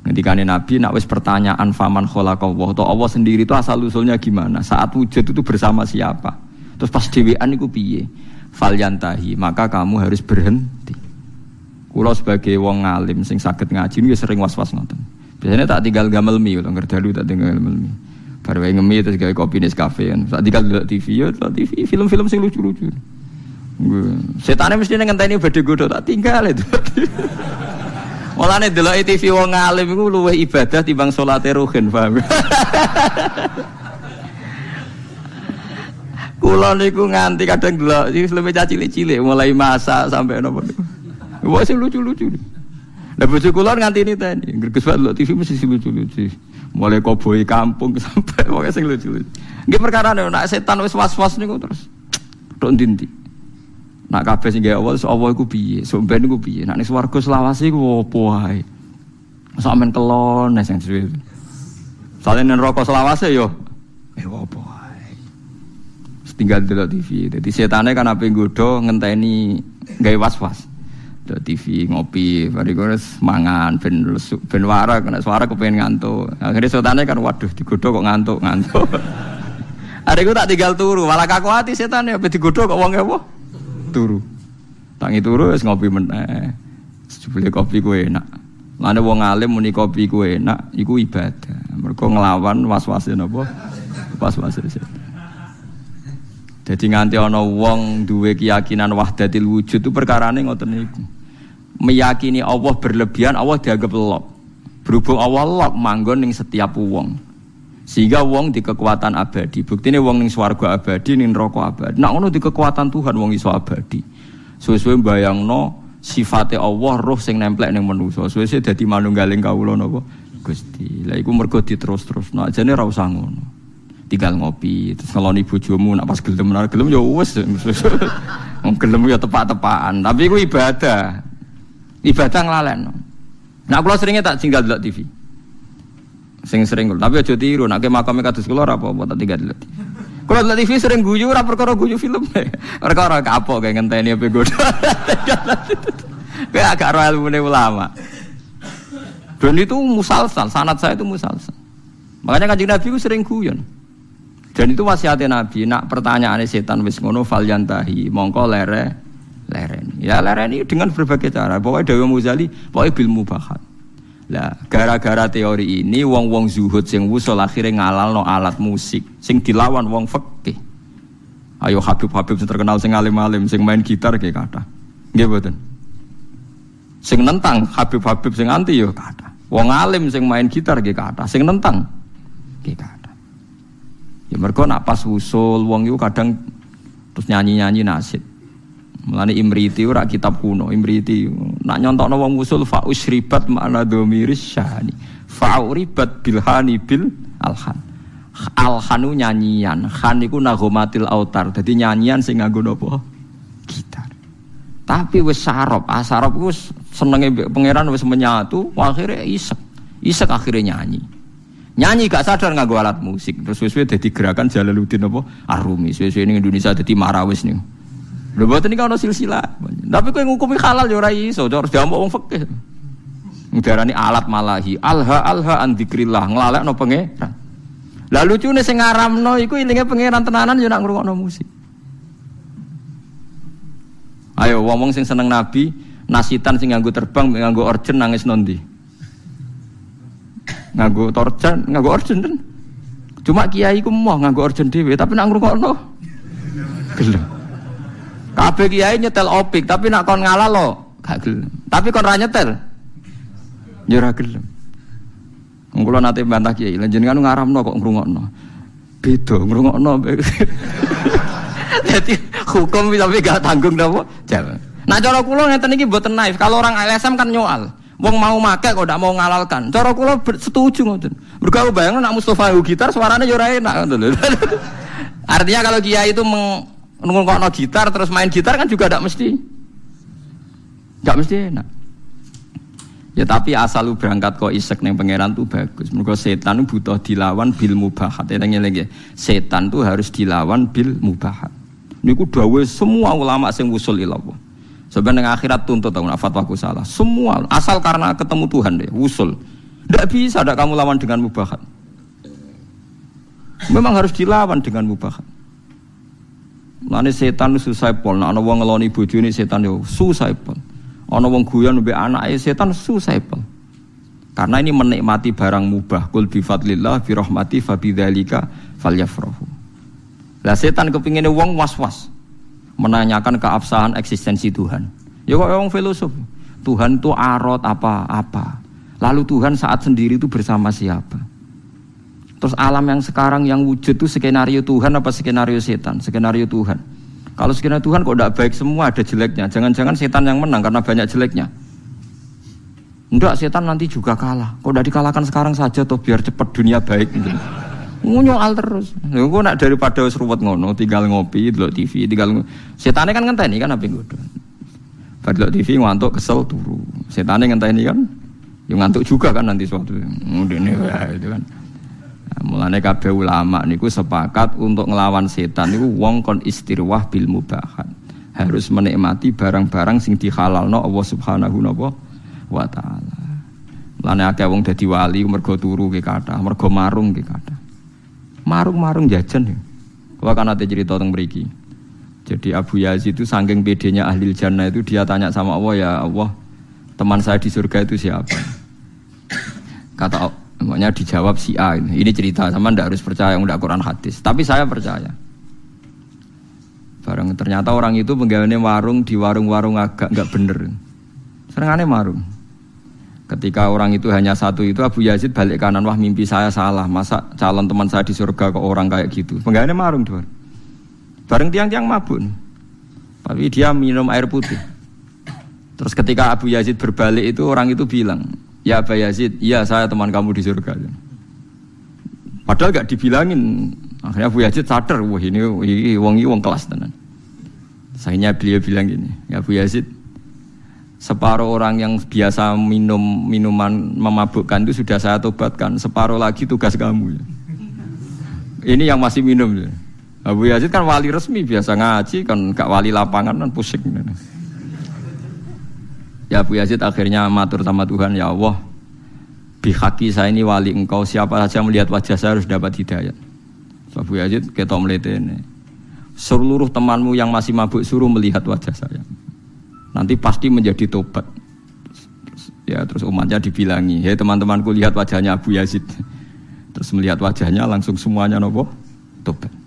Ngendikane Nabi nak wis pertanyaan faman khalaqallah atau Allah sendiri itu asal usulnya gimana? Saat wujud itu bersama siapa? Terus pas dhewean iku piye? Falyantahi, maka kamu harus berhenti. Kulo sebagai wong ngalim sing sakit ngaji ini sering was-was ngoten. Biasanya tak tinggal gamel mi, ngerdalu tak tinggal gamel mi. Baru yang ngemi terus gawe kopi kafe kan. Saat tinggal TV ya, TV film-film sing lucu-lucu. Setannya mesti ngenteni badhe godho tak tinggal itu. Mulane delok TV wong alim iku luwih ibadah timbang salate ruhin, paham? Kula niku nganti kadang delok iki luwih cilik-cilik mulai masak sampai nopo niku. Wah sing lucu-lucu. Lah bojo kula nganti ini tadi, greges delok TV mesti lucu-lucu mulai koboi kampung sampai pokoknya sing lucu-lucu. Nggih perkara nek setan wis was-was niku terus tok ndi Nak kabeh sing gawe Allah, Allah iku piye? Sok ben iku piye? Nak ning swarga selawase iku opo wae? Sak men kelon sing suwe. Sale neraka selawase yo eh opo wae? Tinggal delok TV. Dadi setane kan ape nggodho ngenteni gawe was-was. Di TV ngopi, bari mangan ben ben wara kena suara kepengen ngantuk. Akhirnya setannya kan waduh digodho kok ngantuk ngantuk. Hari itu tak tinggal turu, malah kaku hati setan ya, digodho kok wong apa? Turu. Tangi turu wis ngopi meneh. Jebule kopi ku enak. Lane wong alim muni kopi ku enak, iku ibadah. Mergo nglawan was-wase napa? Was-wase. Jadi nganti ana wong duwe keyakinan wahdatil wujud itu perkarane ngoten niku meyakini Allah berlebihan, Allah dianggap lop. Berhubung Allah lop manggon ning setiap wong. Sehingga wong di kekuatan abadi. Bukti ini wong ning swarga abadi, ning rokok abadi. Nak ngono di kekuatan Tuhan wong iso abadi. Suwe-suwe bayangno sifatnya Allah roh sing nemplek ning manusa. Suwe-suwe dadi manunggaling kawula napa? Gusti. Lah iku mergo diterus-terus. Nah, ajane ora usah ngono. Tinggal ngopi, terus ngeloni bojomu nak pas gelem gelem ya wis. gelem ya tepak-tepakan. Tapi iku ibadah. Ibadah ngelalen. Nah, kalau seringnya tak tinggal di TV. Sing sering tapi aja tiru, nak ke kados kula ora apa-apa tak tinggal di TV. Kalau di TV sering guyu ora perkara guyu film. Perkara kapok kayak ngenteni apa godo. Kayak agak royal ilmu ulama. Dan itu musalsal, sanat saya itu musalsal. Makanya kanjeng Nabi itu sering guyon. Dan itu wasiatnya Nabi, nak pertanyaannya setan wis ngono fal mongko lere lereni. Ya lereni dengan berbagai cara. Pokoknya Dewa Muzali, pokoknya bil mubahat. Lah, gara-gara teori ini wong-wong zuhud sing wusul akhirnya ngalal no alat musik sing dilawan wong fakih. Ayo Habib-habib sing terkenal sing alim-alim sing main gitar kayak kata. Nggih. Sing nentang Habib-habib sing anti yo kata. Wong alim sing main gitar kayak kata, sing nentang kayak kata. Ya mereka nak pas usul wong itu kadang terus nyanyi-nyanyi nasid. Mulane Imriti ora kitab kuno, Imriti nak nyontokno wong usul fa usribat makna dhamiris syahani. Fa uribat bilhani bil alhan. Alhanu nyanyian, khan iku nagomatil autar. Dadi nyanyian sing nganggo napa? Gitar. Tapi wis sarop, ah sarop iku senenge pangeran wis menyatu, akhirnya isek. Isek akhirnya nyanyi. Nyanyi gak sadar nggak alat musik. Terus sesuai jadi gerakan Jalaluddin apa? Arumi. Sesuai ini Indonesia jadi marawis nih. Lho mboten iki ana silsilah. Tapi kowe ngukumi halal ya ora iso, harus diamuk wong fikih. Alat malahi, alha alha an dzikrillah, nglalekno pangeran. Lah lucune sing ngaramno iku ilinge pangeran tenanan ya nak ngrungokno musik. Ayo wong sing seneng nabi, nasitan sing nganggo terbang, nganggo orjen nangis nondi. Nganggo torjan, nganggo orjen kan. Cuma kiai ku mau nganggo orjen dhewe, tapi nak ngrungokno gelem. Kabeh kiai nyetel opik, tapi nak kon ngalah lo, gak gelem. Tapi kon ra nyetel. Ya ora gelem. Kula nate bantah kiai, lan jenengan ngaramno kok ngrungokno. Beda ngrungokno. Jadi hukum tapi gak tanggung napa? Jalan. Nah cara kula ngeten iki mboten naif. Kalau orang LSM kan nyoal. Wong mau make kok ndak mau ngalalkan. Cara kula setuju ngoten. Mergo bayangno nak Mustofa gitar suaranya yo ora enak ngoten Artinya kalau kiai itu meng, no gitar terus main gitar kan juga tidak mesti. Tidak mesti enak. Ya tapi asal lu berangkat kok isek neng pangeran tuh bagus. Mereka setan butuh dilawan bil mubahat. Ya lagi setan tuh harus dilawan bil mubahat. Ini ku dawe semua ulama sing usul ilallah sebenarnya akhirat tuntut tahu fatwaku salah. Semua asal karena ketemu Tuhan deh usul tidak bisa ada kamu lawan dengan mubahat. Memang harus dilawan dengan mubahat Lani setan susah pol, nah ana wong ngeloni bojone setan yo susah pol. Ana wong guyon mbek anake setan susah pol. Karena ini menikmati barang mubah. Kul bi fadlillah bi rahmati fa. Lah setan kepingin wong was-was. Menanyakan keabsahan eksistensi Tuhan. Ya kok wong filosof. Tuhan itu arot apa-apa. Lalu Tuhan saat sendiri itu bersama siapa? Terus alam yang sekarang yang wujud itu skenario Tuhan apa skenario setan? Skenario Tuhan. Kalau skenario Tuhan kok tidak baik semua ada jeleknya. Jangan-jangan setan yang menang karena banyak jeleknya. Enggak, setan nanti juga kalah. Kok udah dikalahkan sekarang saja toh biar cepat dunia baik gitu. Nyoal terus. Gue nak daripada seruat ngono, tinggal ngopi, delok TV, tinggal setannya kan ngenteni kan apa gue. Pada TV ngantuk kesel turu. Setannya ngenteni kan, yang ngantuk juga kan nanti suatu. Udah nih itu kan. Mulane kabeh ulama niku sepakat untuk ngelawan setan niku wong kon istirwah bil mubahat. Harus menikmati barang-barang sing dihalalno Allah Subhanahu wa taala. Mulane akeh wong dadi wali mergo turu ke kathah, mergo marung ke kathah. Marung-marung jajan ya. Kalau kan ada cerita tentang mriki. Jadi Abu Yazid itu sangking bedanya ahli jannah itu dia tanya sama Allah ya Allah teman saya di surga itu siapa? Kata Makanya dijawab si A ini. Cerita sama ndak harus percaya udah Quran hadis. Tapi saya percaya. Barang ternyata orang itu penggawaannya warung di warung-warung agak nggak bener. Serangannya marung. Ketika orang itu hanya satu itu Abu Yazid balik kanan wah mimpi saya salah masa calon teman saya di surga ke orang kayak gitu. Penggawaannya marung tuh. Bareng tiang-tiang mabun. Tapi dia minum air putih. Terus ketika Abu Yazid berbalik itu orang itu bilang, Ya Aba Yazid, iya saya teman kamu di surga. Padahal gak dibilangin. Akhirnya Abu Yazid sadar, wah ini, wong ini wong kelas tenan. Akhirnya beliau bilang gini, ya Abu Yazid, separuh orang yang biasa minum minuman memabukkan itu sudah saya tobatkan, separuh lagi tugas kamu. Ini yang masih minum. Abu Yazid kan wali resmi biasa ngaji kan gak wali lapangan kan pusing. Ya Abu Yazid akhirnya matur sama Tuhan, ya Allah, bihaki saya ini wali engkau, siapa saja melihat wajah saya harus dapat hidayat. So, Abu Yazid kita ini. Seluruh temanmu yang masih mabuk suruh melihat wajah saya. Nanti pasti menjadi tobat. Ya terus umatnya dibilangi, hei teman-temanku lihat wajahnya Abu Yazid. Terus melihat wajahnya langsung semuanya nopo tobat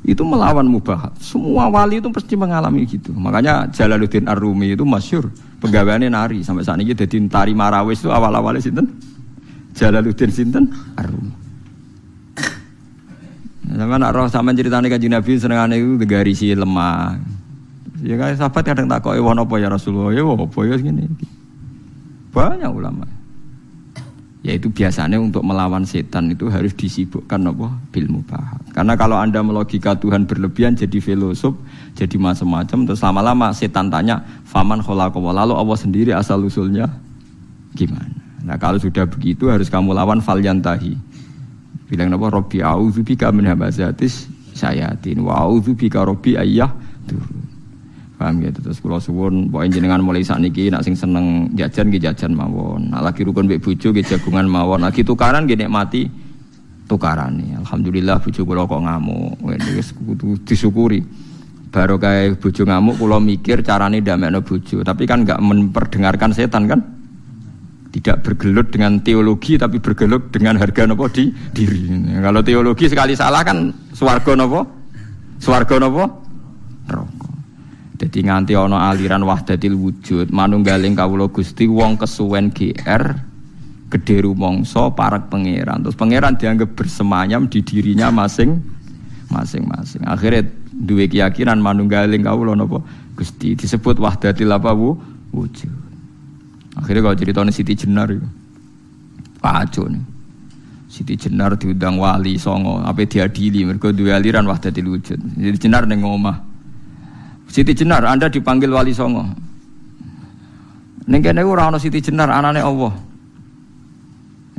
itu melawan mubahat. Semua wali itu pasti mengalami gitu. Makanya Jalaluddin Ar-Rumi itu masyur pegawainya nari sampai saat ini jadi tari marawis itu awal-awalnya sinten Jalaluddin sinten Ar-Rumi. Sama nak roh sama ceritanya kaji Nabi senengannya itu garisi lemah. Ya kan sahabat kadang tak kok ewan apa ya Rasulullah ya apa ya segini. Banyak ulama yaitu biasanya untuk melawan setan itu harus disibukkan apa bil mubahat karena kalau anda melogika Tuhan berlebihan jadi filosof jadi macam-macam terus lama-lama setan tanya faman kholaqawa lalu Allah sendiri asal usulnya gimana Nah kalau sudah begitu harus kamu lawan falyantahi. Bilang apa? Robbi bika min hamazatis sayatin wa bika Robbi ayah tuh. Paham gitu terus kula suwun pokoke jenengan mulai saat niki nak sing seneng jajan nggih jajan mawon. Nak lagi rukun mbek bojo nggih jagungan mawon. Lagi tukaran nggih nikmati tukarane. Alhamdulillah bojo kula kok ngamuk. Wis kudu disyukuri. Baru kayak bojo ngamuk kula mikir carane ndamekno bojo, tapi kan enggak memperdengarkan setan kan? Tidak bergelut dengan teologi tapi bergelut dengan harga nopo di diri. Kalau teologi sekali salah kan swarga nopo? Swarga nopo? Rokok. Jadi nganti ono aliran wahdatil wujud, manunggaling kawula Gusti wong kesuwen GR gede rumongso parak pangeran. Terus pangeran dianggap bersemayam di dirinya masing masing-masing. Akhirnya dua keyakinan manunggaling kawula napa Gusti disebut wahdatil apa wu, wujud. Akhirnya kalau cerita Siti Jenar itu kacau nih. Siti Jenar diundang wali songo, apa diadili mereka dua aliran wahdatil wujud. Jadi Jenar neng omah Siti Jenar, Anda dipanggil Wali Songo. Ning kene ora ana Siti Jenar, anane Allah.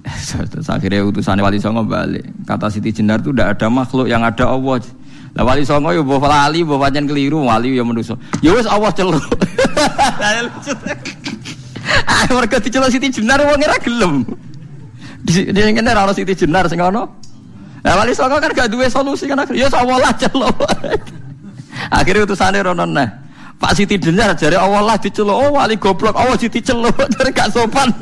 Terus akhirnya utusannya Wali Songo balik. Kata Siti Jenar itu tidak ada makhluk yang ada Allah. Lah Wali Songo yo bawa lali, bawa pancen keliru, wali yo manusa. Ya wis Allah celuk. Ah mergo Siti Jenar wong ora gelem. Di ana Siti Jenar sing ono. Lah Wali Songo kan gak duwe solusi kan. Ya Allah lah celuk. Akhirnya utusannya rono nah. Pak Siti Jenar jari Allah lah diceluk. Oh wali goblok. Allah Siti celuk. Jadi gak sopan.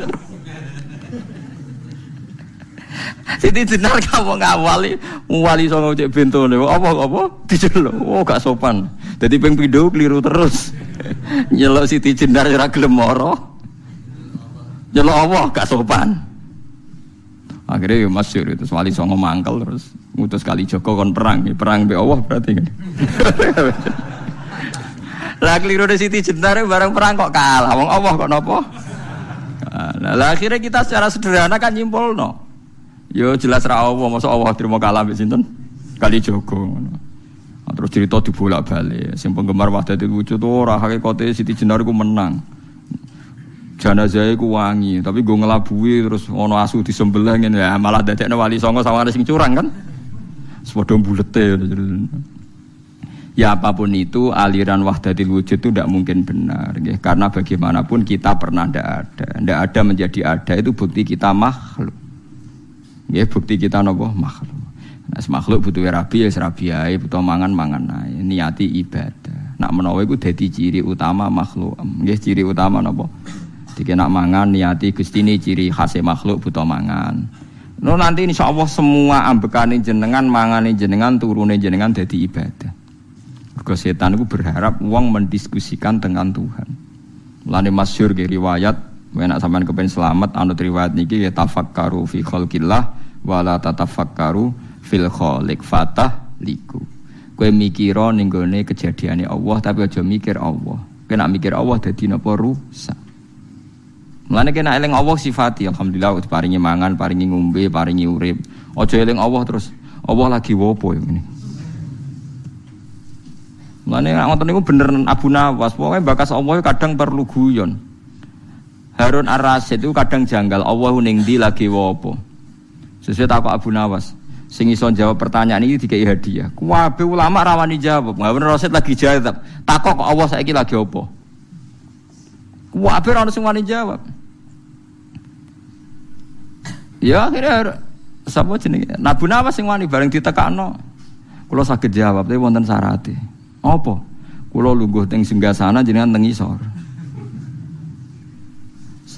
Siti Jenar kamu ngawali wali songo cek nih. Apa apa diceluk. Oh gak sopan. Jadi ping video keliru terus. Nyelok Siti Jenar ora gelem moro. Nyelok Allah gak sopan. Akhirnya ya masyur itu wali songo mangkel terus ngutus kali Joko kon perang, perang be Allah berarti kan. Lah keliru di Siti Jenar bareng perang kok kalah, wong Allah kok nopo? Lah akhirnya kita secara sederhana kan nyimpul no. Yo jelas ra Allah, masa Allah terima kalah mbek sinten? Kali Joko. Nah, terus cerita dibolak-balik, sing penggemar Wahdatul Wujud ora hakikate Siti Jenar ku menang jenazah ku wangi, tapi gue ngelabui terus ono asu ngene ya malah dadekno wali songo sama sing curang kan. Sepodo bulete. Ya apa pun itu aliran wahdatil wujud itu tidak mungkin benar ya. Karena bagaimanapun kita pernah tidak ada Tidak ada menjadi ada itu bukti kita makhluk ya, Bukti kita nopo makhluk Nah, makhluk butuh rabi ya serabi butuh mangan mangan ae, niati ibadah. Nak menawa iku dadi ciri utama makhluk. Nggih ciri utama napa? Jadi nak mangan niati gusti ini ciri khas makhluk butuh mangan. No nanti insya Allah semua ambekane jenengan mangane jenengan turune jenengan jadi ibadah. Mergo setan itu berharap uang mendiskusikan dengan Tuhan. Mulane masyhur ke riwayat Enak sampean kepen selamat anut riwayat niki ya tafakkaru fi khalqillah wala tatafakkaru fil khaliq fatah liku. Kowe mikira ning gone kejadiane Allah tapi aja mikir Allah. Kena mikir Allah dadi napa rusak. Mulane kena eling Allah sifati alhamdulillah paringi mangan, paringi ngombe, paringi urip. Aja eling Allah terus Allah lagi wopo ini. Mulane ngoten niku bener Abu Nawas, pokoke bakas Allah kadang perlu guyon. Harun Ar-Rasyid itu kadang janggal Allah ning ndi lagi wopo. Sesuai takut Abu Nawas. Sing iso jawab pertanyaan ini dikai hadiah. Kuwabe ulama rawani jawab. Harun Ar-Rasyid lagi jawab. Takok kok Allah saiki lagi opo? Kuwabe ora ono sing wani jawab. Ya akhirnya sapa jenenge? Nabu Nawas sing wani bareng ditekakno. Kula saged jawab tapi wonten syarate. Apa? Kula lungguh teng singgasana jenengan teng isor.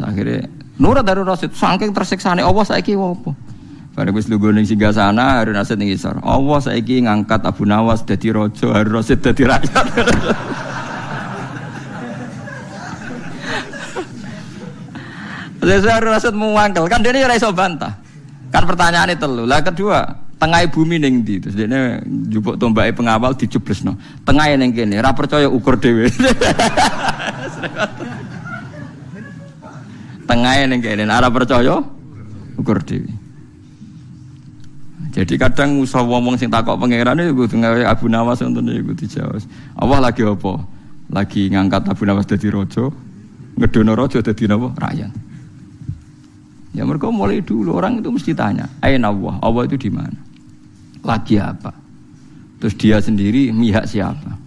Akhirnya Nurut dari Rasid saking tersiksane Allah saiki apa? Bareng wis lungguh ning singgasana Harun Rasid ning isor. Allah saiki ngangkat Abu Nawas dadi raja, Harun Rasid dadi rakyat. Rasa mau mangkel kan dia ora iso bantah. Kan pertanyaan itu loh. Lah kedua, tengah bumi neng di terus dia jupuk tombak pengawal no. Tengah neng kene, ora percaya ukur dewe. tengah neng kene, ora percaya ukur dewe. Jadi kadang usah ngomong sing takok pangeran itu tengah Abu Nawas untuk itu dijawab. Allah lagi apa? Lagi ngangkat Abu Nawas dari rojo, ngedono rojo dari napa? Rakyat. Ya mereka mulai dulu orang itu mesti tanya, Aina Allah, Allah itu di mana? Lagi apa? Terus dia sendiri mihak siapa?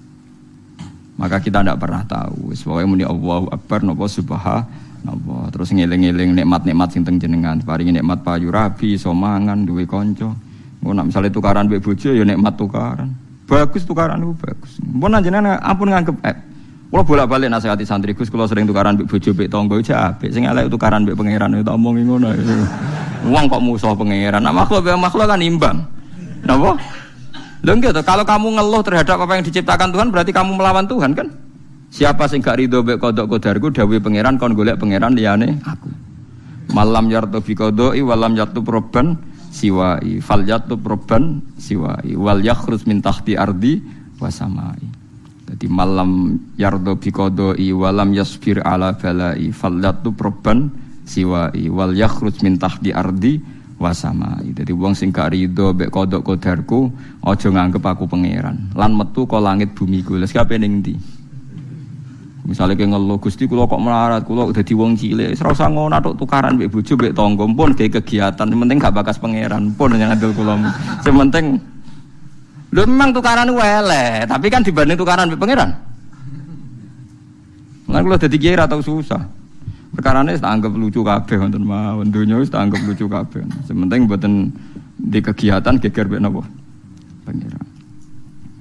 Maka kita tidak pernah tahu. Sebagai muni Allah Akbar, nopo subhanallah. Terus ngiling-ngiling nikmat-nikmat sing teng jenengan. Paringi nikmat payu rabi, somangan, konco. Mau nak misalnya tukaran mbek bojo ya nikmat tukaran. Bagus tukaran itu bagus. Mun jenengan ampun nganggep eh. Kalau bolak-balik nasihati santri Gus, kalau sering tukaran mbek bojo mbek tangga aja apik. Sing elek tukaran mbek pangeran itu omongi ngono. Wong kok musuh pangeran. Nah, makhluk makhluk kan imbang. Napa? Lho gitu, kalau kamu ngeluh terhadap apa yang diciptakan Tuhan berarti kamu melawan Tuhan kan? Siapa sing gak ridho mbek kodok kodarku dawuh pangeran kon golek pangeran liyane aku. Malam yartu fi qodoi walam yartu proban siwai fal yartu proban siwai wal yakhruj min tahti ardi wasamai. Jadi malam yardo i walam yasfir ala balai fallatu proban siwai wal yakhruj min tahdi ardi wasamai. Jadi wong sing gak rido bek kodok kodarku ojo nganggep aku pangeran. Lan metu ko langit bumi ku. Lah siapa ning ndi? Misalnya kayak ngeluh Gusti kulo kok melarat, kulo udah wong cilik, usah ngono tok tukaran mbek bojo mbek tangga pun kayak kegiatan, penting gak bakas pangeran pun yang adil kulo. Sementing Lu memang tukaran wele, tapi kan dibanding tukaran be pangeran. Lah kalau dadi kiai atau susah. Perkarane tak anggap lucu kabeh wonten mawon donya wis anggap lucu kabeh. Sementing mboten di kegiatan geger be napa? Pangeran.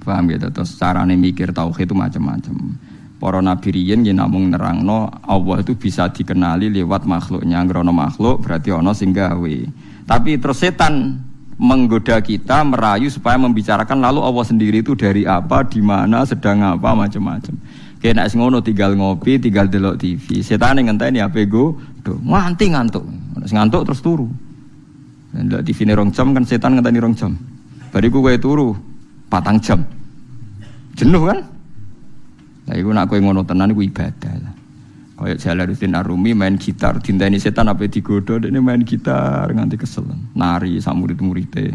Paham gitu, terus carane mikir tauhid itu macam-macam. Para nabi riyen yen namung nerangno Allah itu bisa dikenali lewat makhluknya. Ngrono makhluk berarti ana sing gawe. Tapi terus setan menggoda kita, merayu supaya membicarakan lalu Allah sendiri itu dari apa, di mana, sedang apa, macam-macam. Kayak nak ngono tinggal ngopi, tinggal delok TV. Setan yang ngenteni apa ego, tuh nganti ngantuk, ngantuk terus turu. Ndelok TV ini rong jam kan setan ngenteni rong jam. Bariku gue turu patang jam. Jenuh kan? Lah iku nak kowe ngono tenan iku ibadah. Kayak Jalaluddin Arumi main gitar, ini setan apa digodo, ini main gitar nganti kesel, nari sama murid-muridnya.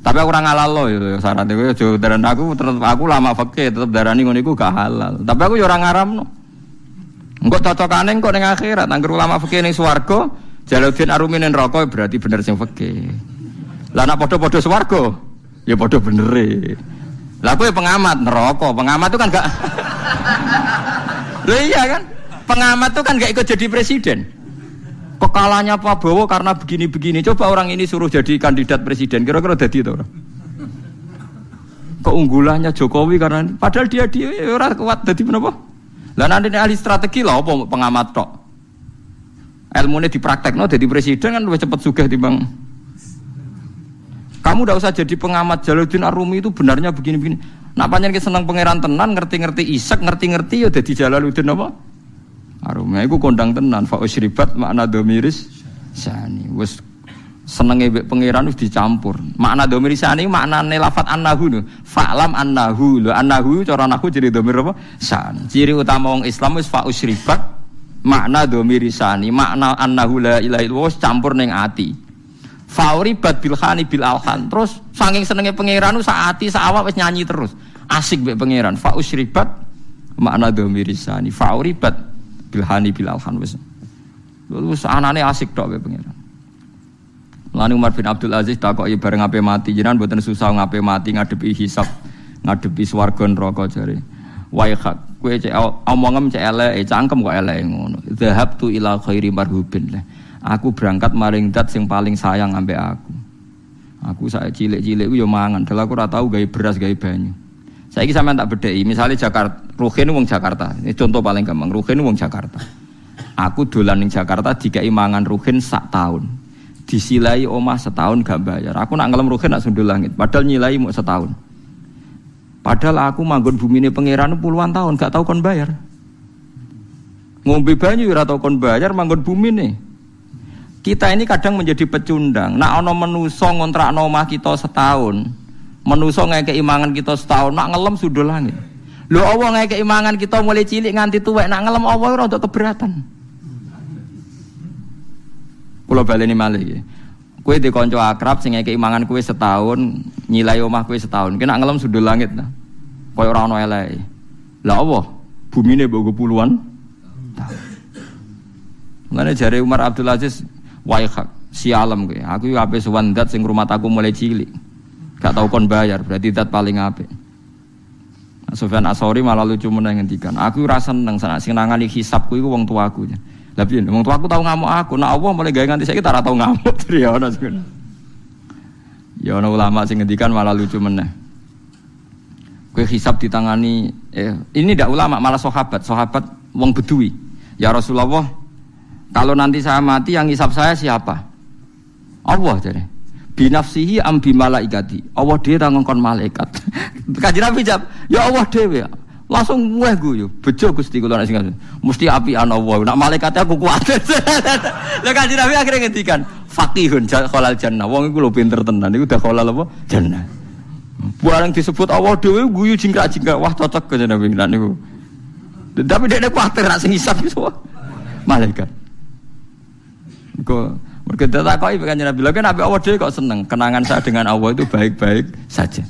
Tapi aku orang halal loh, ya, syaratnya gue jauh dari aku, tetap aku lama fakir, tetap darani ngono iku gak halal. Tapi aku ya orang ngaram no. Enggak cocokane kok ning akhirat, angger ulama fakir ning swarga, Jalaluddin Arumi ning neraka berarti bener sing fakir. Lah nak padha-padha swarga, ya padha bener. Lah ya pengamat neraka, pengamat itu kan gak Lah iya kan? Pengamat tuh kan gak ikut jadi presiden. Pak Bowo karena begini-begini. Coba orang ini suruh jadi kandidat presiden. Kira-kira jadi itu orang. Keunggulannya Jokowi karena padahal dia dia orang kuat jadi kenapa? Lah nanti ahli strategi lah apa pengamat tok. Ilmunya dipraktek no jadi presiden kan lebih cepat juga bang. Kamu udah usah jadi pengamat Jaludin Arumi itu benarnya begini-begini. Nak panjang senang pangeran tenan, ngerti-ngerti isak, ngerti-ngerti ya jadi Jalaluddin apa? Arumnya. Itu kondang tenan. Fa usribat makna domiris sani. Wis senenge mbek pangeran wis dicampur. Makna domiris sani maknane lafat annahu nu fa'lam annahu lho. Annahu cara nahu jadi domir apa? San ciri utama wong Islam wis fa usribat makna domiris sani. Makna annahu la ilaha illallah campur ning ati. Fauribat bil khani bil alhan. Terus saking senenge pangeran ati sak awak wis nyanyi terus. Asik mbek pangeran. Fa usribat makna domiris sani. Fauribat bilhani bil alhan wis. Wis anane asik tok wae pengiran. Lani Umar bin Abdul Aziz takoki bareng ape mati jenengan mboten susah ngape mati ngadepi hisab, ngadepi swarga neraka jare. Wae hak kowe cek omongem cek elek cangkem kok elek ngono. Dhahab tu ila khairi marhubin lah. Aku berangkat maring dat sing paling sayang ambek aku. Aku saya cilik-cilik yo mangan, dal aku ora tau gawe beras gawe banyu. Saiki sampean tak bedheki, misalnya Jakarta, Ruhin wong Jakarta. Ini contoh paling gampang, Ruhin wong Jakarta. Aku dolan ning Jakarta dikai mangan Ruhin sak tahun. Disilai omah setahun gak bayar. Aku nak ngelem Ruhin nak sundul langit, padahal nyilai mau setahun. Padahal aku manggon bumi ini pangeran puluhan tahun gak tahu kon bayar. Ngombe banyu ora tau kon bayar manggon bumi nih. Kita ini kadang menjadi pecundang. Nak ono menuso ngontrak omah kita setahun. Menuso ngeke imangan kita setahun, nak ngelem sudah langit. Lo Allah ngeke imangan kita mulai cilik nganti tuwek, nak ngelem Allah untuk keberatan. Kulo baleni malih ya. Kue di akrab sing ngeke imangan kue setahun, nyilai omah kue setahun. Kena ngelem sudah langit nah. Koyo ora ono elek. Lah Allah, bumi ini bogo puluhan tahun. Jari Umar Abdul Aziz, Waihak, sialam gue. Aku yo ape sowan dat sing rumah aku mulai cilik. Gak tau kon bayar, berarti dat paling apik. Nah, Sofyan Asori malah lucu meneh ngendikan, aku rasa seneng sana sing nangani hisabku iku wong tuaku. Lah piye wong tuaku tau ngamuk aku, nah Allah mulai gawe nganti saiki ora tau ngamuk. Ya ono Ya ono ulama sing ngendikan malah lucu meneh. Kowe hisab ditangani eh, ini ndak ulama malah sahabat, sahabat wong bedui. Ya Rasulullah, kalau nanti saya mati yang hisab saya siapa? Allah jadi. Binafsihi am bi malaikati. Allah dia tak ngongkon malaikat. Kanjeng Nabi jawab, ya Allah dhewe. Langsung weh guyu, bejo Gusti kula sing mesti api an Allah. Nak malaikat aku kuat. Lah kanjeng Nabi akhirnya ngendikan, faqihun khalal jannah. Wong iku lho pinter tenan. Iku udah khalal apa? Jannah. Barang disebut Allah dhewe guyu jingkrak-jingkrak. Wah cocok kanjeng Nabi nak niku. Tapi dia kuatir nak sing iso. Malaikat. Kok kau ibu kanjeng Nabi. Lagi Nabi Allah kok seneng. Kenangan saya dengan Allah itu baik-baik saja.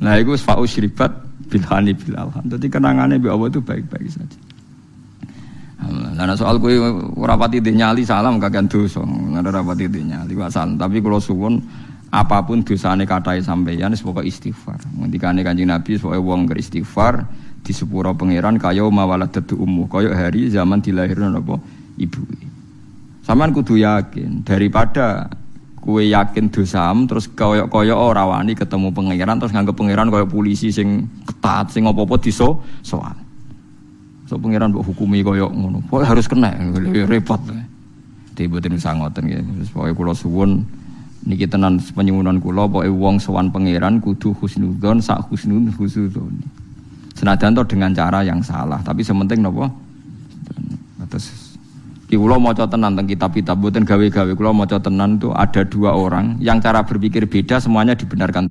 Nah itu fa'u syribat bilhani bilalham. Jadi kenangannya bi Allah itu baik-baik saja. Nah soal kue rapati nyali salam kagak dosa. Nggak rapati nyali salam. Tapi kalau suwun apa pun dosane katai sampeyan semoga istighfar. Ngendikane Kanjeng Nabi supaya wong beristighfar di sepuro pangeran kaya mawaladat ummu kaya hari zaman dilahirno napa ibu. Saman kudu yakin daripada kue yakin dosam terus koyok koyok ora wani ketemu pangeran terus nganggep pangeran koyok polisi sing ketat sing apa-apa diso soal. So pangeran mbok hukumi koyok ngono. Pokoke harus kena repot. Tiba-tiba sangoten ya. Pokoke kula suwun niki tenan penyuwunan kula pokoke wong sowan pangeran kudu husnudzon sak husnul husnudzon. Senajan to dengan cara yang salah, tapi sementing napa? Terus Ki kula maca tenan tentang kitab-kitab mboten gawe-gawe kula maca tenan itu ada dua orang yang cara berpikir beda semuanya dibenarkan.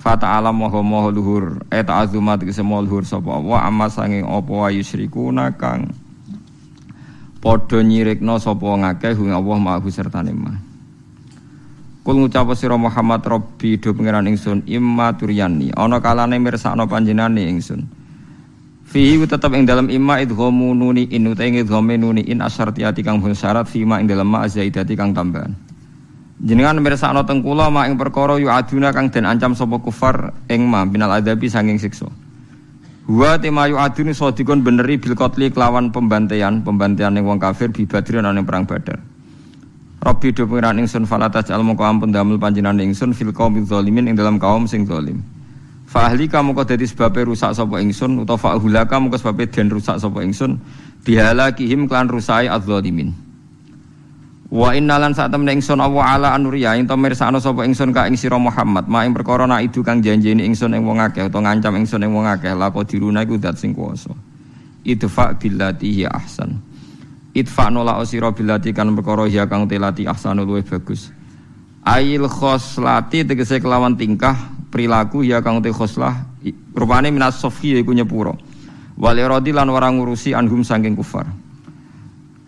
Fata alam moho moho luhur eta azumat ke semua luhur sapa Allah. Amma sanging apa wa yusyrikuna kang? Padha nyirikno sapa ngakeh hu Allah mahu sertane mah Kul ngucap sira Muhammad Rabbi do pangeran ingsun imma turyani. Ana kalane mirsakno panjenengan ingsun. Fihi tetap ing dalam imma idghamu nuni in uta ing nuni in asyartiyati kang syarat fima ing dalam ma zaidati kang tambahan Jenengan mirsakno teng kula mak ing perkara yu aduna kang den ancam sapa kufar ing ma binal adabi sanging siksa. Wa tema yu aduni sadikon beneri bil qatli kelawan pembantaian, pembantaian ning wong kafir bi badrin ning perang Badar. Rabbi do pengiran ingsun fala tajal mongko ampun damel panjenengan ingsun fil qaumil zalimin ing dalam kaum sing zalim. Fa ahli kamu kok dadi sebabe rusak sapa ingsun utawa fa hulaka mongko sebabe den rusak sapa ingsun bihalakihim klan rusai az-zalimin. Wa innalan saat temen ingsun Allah ala anuria ing mirsakno sapa ingsun ka ing sira Muhammad. Ma ing perkara nak idu kang janjeni ingsun ing wong akeh ngancam ingsun ing wong akeh lako diruna iku dat sing kuwasa. Idfa billati hi ahsan. Idfa nola sira billati kan perkara ya kang telati ahsanul luwih bagus. Ail khoslati tegese kelawan tingkah perilaku ya kang te khoslah rupane minas sofi iku nyepuro. Wal lan ora ngurusi anhum saking kufar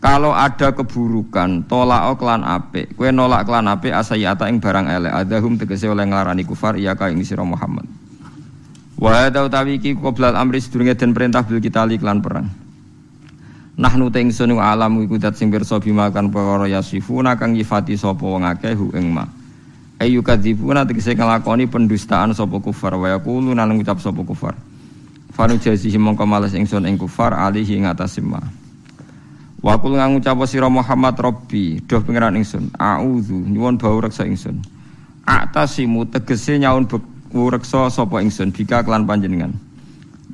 kalau ada keburukan, tolak klan ape, kue nolak klan ape asayata ing barang elek, adahum tegese oleh ngelarani kufar, iya ka ing sira Muhammad. Wa hadza utawi iki qoblal amri sedurunge den perintah bil kita klan perang. Nahnu te ingsun alam iku dat sing pirsa bima kan perkara yasifuna kang yifati sapa wong akeh hu ing ma. Ayu kadzibuna tegese nglakoni pendustaan sapa kufar wa nang ngucap sapa kufar. Fanu jazihi mongko males ingsun ing kufar alihi ing atas Wa kul ngucap sira Muhammad Rabbi, doh pangeran ingsun, auzu nyuwun bau reksa ingsun. Atasimu tegese nyaun reksa sapa ingsun bika kelan panjenengan.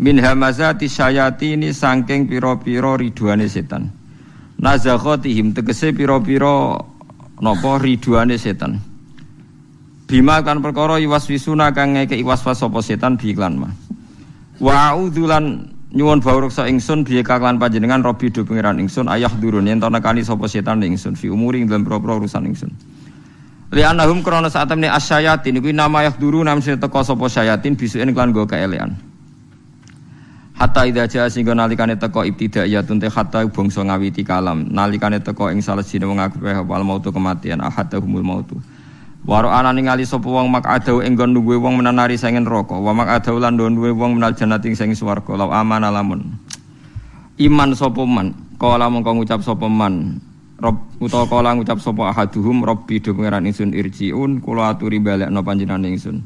Min hamazati syayatini saking pira-pira ridwane setan. Nazakhatihim tegese pira-pira napa ridwane setan. Bima kan perkara iwaswisuna kang ngeke iwaswas sapa setan bi iklan mah. Wa lan nyuwun bawruksa ingsun biye kaklan panjenengan robi do pangeran ingsun ayah durun yen to nekani sapa setan ingsun fi umuri dalam pro-pro urusan ingsun. Li anahum krana saat temne asyayatin kuwi nama ayah duru nam sing teko sapa syayatin bisuken klan go kaelean Hatta idza jaa singgo nalikane teko ibtidaiyatun te hatta bangsa ngawiti kalam. Nalikane teko ing salejine wong akeh wal mautu kematian ahadahumul mautu Waro ana ningali sapa wong mak adau ing nggon duwe wong menanari sangen neraka, wa mak adau lan duwe wong menal jannati sing swarga, law aman alamun. Iman sapa man, kala mongko ngucap sapa man, Rob utawa kala ngucap sapa ahaduhum Rabbi do pangeran ingsun irjiun kula aturi balekno panjenengan ingsun.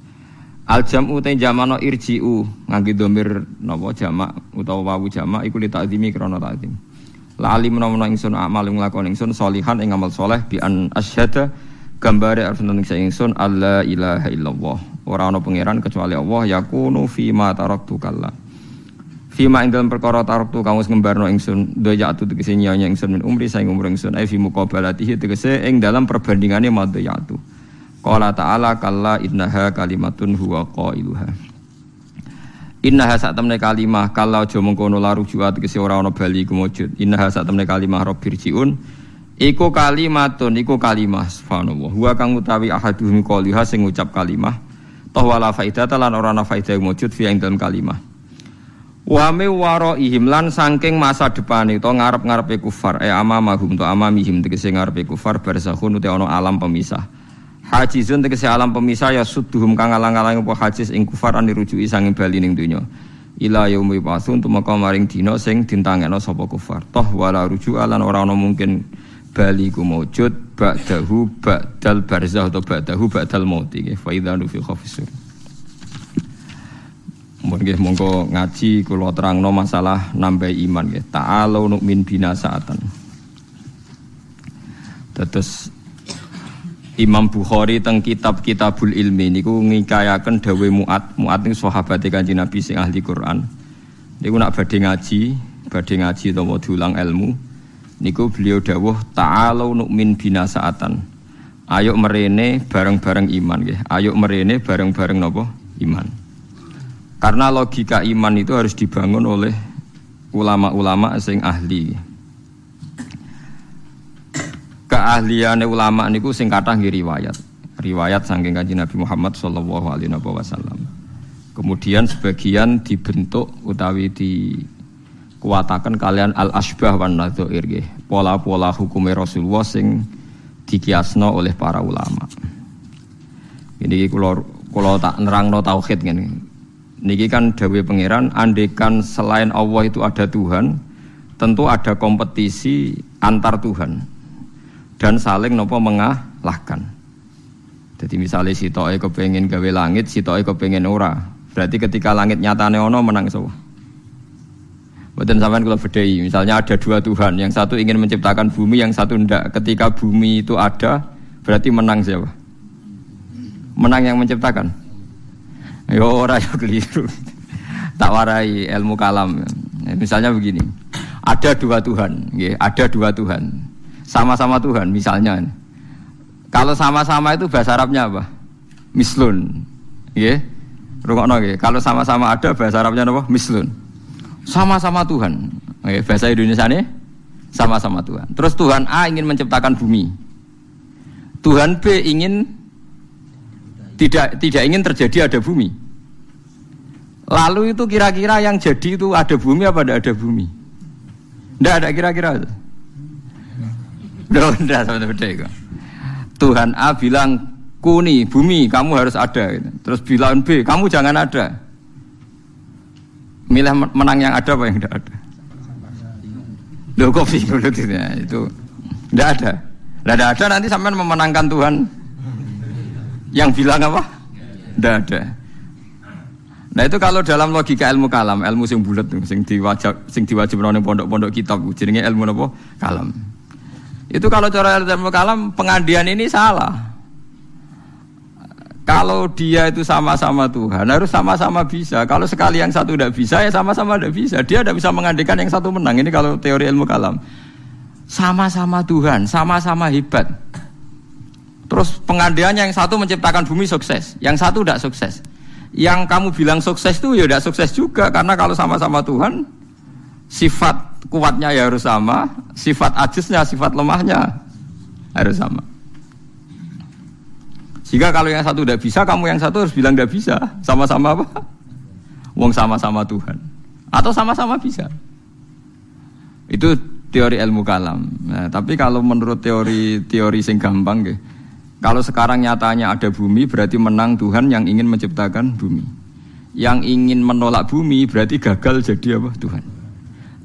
Al jam'u te jamano irji'u ngangge domir napa jamak utawa wawu jamak iku li ta'zimi krana ta'zim. Lali menawa ingsun amal nglakoni ingsun salihan ing amal saleh bi an asyhada gambare arep nang ingsun alla ilaha illallah. Ora ana pangeran kecuali Allah yakunu fi ma taraktu kalla. Fi ma dalam perkara taraktu kang wis ngembarno ingsun daya atu tegese nyanya ingsun min umri saing umur ingsun ai fi muqabalatihi tegese ing dalam perbandingane madya atu qala ta'ala kalla innaha kalimatun huwa qailuha. Innaha sak temne kalimah kalau aja mengkono laru juat tegese ora ana bali kumujud Innaha sak temne kalimah rabbirjiun Iku kalimatun, iku kalimah subhanallah. Wa kang utawi ahaduhum qaliha sing ngucap kalimah. Toh wala faidata lan ora ana faidah wujud fi ing dalam kalimah. Wa waro ihim lan saking masa depan itu ngarep-ngarepe kufar e amamahum to amamihim tegese ngarepe kufar barzakhun uti ana alam pemisah. Hajizun tegese alam pemisah ya suduhum kang alang-alang apa hajiz ing kufar an dirujui sanging bali ning donya. Ila yaumi basun tumeka maring dina sing dintangekno sapa kufar. Toh wala rujuk lan ora ana mungkin bali ku maujud ba'dahu ba'dal barzah atau ba'dahu ba'dal maut iki fa idza khafisur Mungkin monggo ngaji kula terangno masalah nambah iman nggih. Ta'alu nu'min bina saatan. Terus Imam Bukhari teng kitab Kitabul Ilmi niku ngikayaken dawe Muat. Muat niku sahabat Kanjeng Nabi sing ahli Quran. Niku nak badhe ngaji, badhe ngaji utawa diulang ilmu niku beliau dawuh ta'alu nu'min bina saatan. Ayo merene bareng-bareng iman nggih. Ayo merene bareng-bareng nopo Iman. Karena logika iman itu harus dibangun oleh ulama-ulama sing ahli. Keahlian ulama niku sing kathah riwayat. Riwayat saking Kanjeng Nabi Muhammad sallallahu alaihi wasallam. Kemudian sebagian dibentuk utawi dikuatakan kalian al asbah wan nadzair Pola-pola hukum Rasulullah sing dikiasno oleh para ulama. Ini kalau kalau tak nerangno tauhid ngene. Niki kan dawe pangeran andekan selain Allah itu ada Tuhan, tentu ada kompetisi antar Tuhan dan saling nopo mengalahkan. Jadi misalnya si Toei kepengen gawe langit, si Toei kepengen ora. Berarti ketika langit nyatane ono menang semua. Buatan sampean kalau bedai, misalnya ada dua Tuhan, yang satu ingin menciptakan bumi, yang satu ndak. Ketika bumi itu ada, berarti menang siapa? Menang yang menciptakan. Yo ya ora yo ya keliru. tak warai ilmu kalam. Misalnya begini, ada dua Tuhan, ya, ada dua Tuhan, sama-sama Tuhan. Misalnya, kalau sama-sama itu bahasa Arabnya apa? Mislun, ya. Rungokno. Kalau sama-sama ada bahasa Arabnya apa? Mislun. Sama-sama Tuhan. Oke, bahasa Indonesia ini sama-sama Tuhan. Terus Tuhan A ingin menciptakan bumi. Tuhan B ingin tidak tidak ingin terjadi ada bumi. Lalu itu kira-kira yang jadi itu ada bumi apa tidak ada bumi? Tidak ada kira-kira itu. Tidak, Tuhan A bilang kuni bumi kamu harus ada terus bilang B kamu jangan ada milih menang yang ada apa yang tidak ada Loh kok bingung gitu ya itu tidak ada tidak ada nanti sampai memenangkan Tuhan yang bilang apa tidak ada Nah itu kalau dalam logika ilmu kalam, ilmu sing bulat sing diwajib, sing diwajib pondok-pondok kitab, jadinya ilmu apa? Kalam. Itu kalau cara ilmu kalam pengandian ini salah. Kalau dia itu sama-sama Tuhan, harus sama-sama bisa. Kalau sekali yang satu tidak bisa, ya sama-sama tidak bisa. Dia tidak bisa mengandikan yang satu menang. Ini kalau teori ilmu kalam. Sama-sama Tuhan, sama-sama hebat. Terus pengandiannya yang satu menciptakan bumi sukses, yang satu tidak sukses. Yang kamu bilang sukses itu ya tidak sukses juga, karena kalau sama-sama Tuhan, sifat kuatnya ya harus sama, sifat ajisnya, sifat lemahnya harus sama. Jika kalau yang satu tidak bisa, kamu yang satu harus bilang tidak bisa. Sama-sama apa? Wong sama-sama Tuhan. Atau sama-sama bisa. Itu teori ilmu kalam. Nah, tapi kalau menurut teori teori sing gampang, ya, kalau sekarang nyatanya ada bumi, berarti menang Tuhan yang ingin menciptakan bumi. Yang ingin menolak bumi berarti gagal jadi apa Tuhan.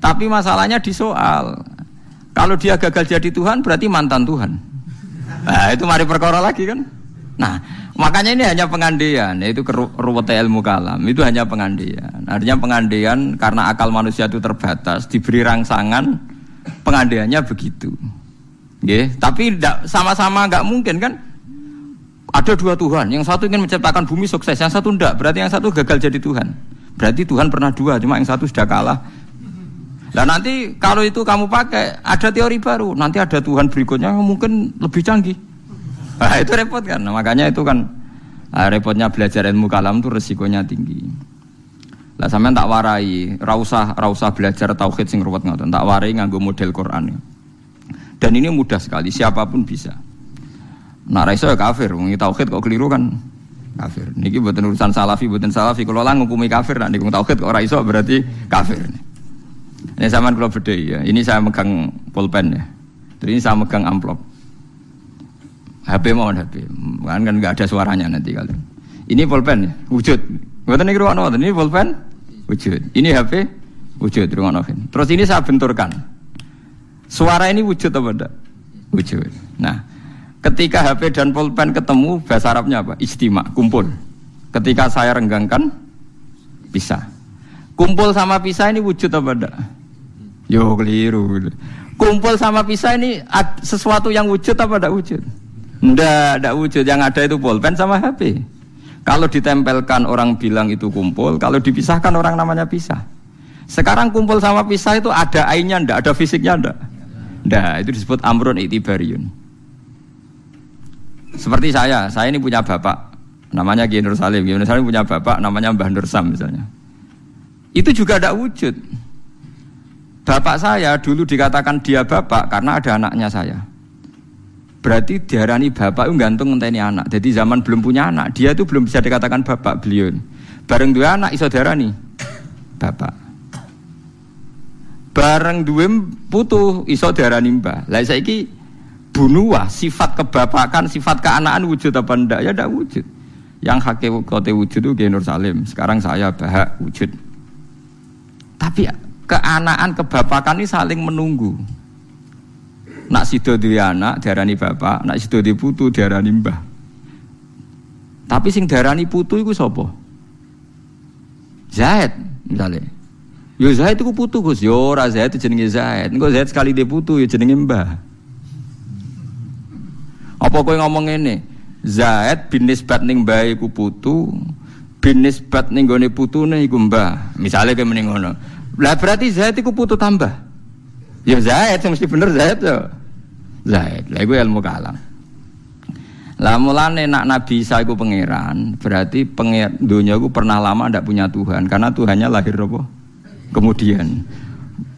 Tapi masalahnya di soal. Kalau dia gagal jadi Tuhan berarti mantan Tuhan. Nah, itu mari perkara lagi kan? Nah, makanya ini hanya pengandian, yaitu ruwet ilmu kalam. Itu hanya pengandian. Artinya pengandian karena akal manusia itu terbatas, diberi rangsangan, pengandiannya begitu. Yeah. Tapi sama-sama nggak mungkin kan? Ada dua Tuhan, yang satu ingin menciptakan bumi sukses, yang satu enggak. Berarti yang satu gagal jadi Tuhan. Berarti Tuhan pernah dua, cuma yang satu sudah kalah. Nah nanti kalau itu kamu pakai, ada teori baru. Nanti ada Tuhan berikutnya yang mungkin lebih canggih. Nah, itu repot kan. Makanya itu kan nah, repotnya belajar ilmu kalam itu resikonya tinggi. Lah sampean tak warai, rausah rausah belajar tauhid sing ruwet ngoten, tak warai nganggo model Quran. Dan ini mudah sekali, siapa pun bisa. Nah, raiso ya kafir, wong tauhid kok keliru kan kafir. Niki buatan urusan salafi, buatan salafi. Kalau lah ngukumi kafir, nanti ngomong tauhid kok raiso berarti kafir. Ini sama kalau beda ya. Ini saya megang pulpen ya. Terus ini saya megang amplop. HP mau HP, kan kan nggak ada suaranya nanti kalian. Ini pulpen wujud. Buatan ini ruang ini pulpen, wujud. Ini HP, wujud ruang Terus ini saya benturkan. Suara ini wujud apa enggak? Wujud. Nah, ketika HP dan pulpen ketemu, bahasa Arabnya apa? Istimak, kumpul. Ketika saya renggangkan, bisa. Kumpul sama pisah ini wujud apa enggak? Yo keliru. Kumpul sama pisah ini sesuatu yang wujud apa enggak wujud? Ndak, ndak wujud. Yang ada itu pulpen sama HP. Kalau ditempelkan orang bilang itu kumpul, kalau dipisahkan orang namanya pisah. Sekarang kumpul sama pisah itu ada ainnya ndak, ada fisiknya ndak? Ndak, itu disebut amrun itibariun. Seperti saya, saya ini punya bapak, namanya Kiai Nur Salim. Kiai Nur Salim punya bapak, namanya Mbah Nur Sam misalnya. Itu juga ada wujud. Bapak saya dulu dikatakan dia bapak karena ada anaknya saya. Berarti diarani bapak itu gantung ngenteni anak. Jadi zaman belum punya anak, dia itu belum bisa dikatakan bapak beliau. Bareng dua anak iso darani bapak. Bareng dua putu iso darani mbah. Lah saiki bunuah sifat kebapakan, sifat keanaan wujud apa ndak? Ya ndak wujud. Yang hakikote wujud itu Nur Salim. Sekarang saya bahak wujud. Tapi keanaan kebapakan ini saling menunggu. Nak sido duwe anak diarani bapak, nak sido di putu diarani mbah. Tapi sing diarani putu iku sapa? Zaid misalnya. Yo Zaid itu putu Gus, yo ora Zaid jenenge Zaid. Engko Zaid sekali dia putu ya jenenge mbah. Apa kowe ngomong ini? Zaid bin nisbat ning mbah iku putu, bin nisbat ning gone putune iku mbah. Misale kowe mending ngono. Lah berarti Zaid iku putu tambah. Ya Zaid mesti bener Zaid yo. Zaid. Lah ilmu kalam. Lah mulane nak Nabi Isa iku pangeran, berarti penger dunia iku pernah lama ndak punya Tuhan karena Tuhannya lahir apa? Kemudian.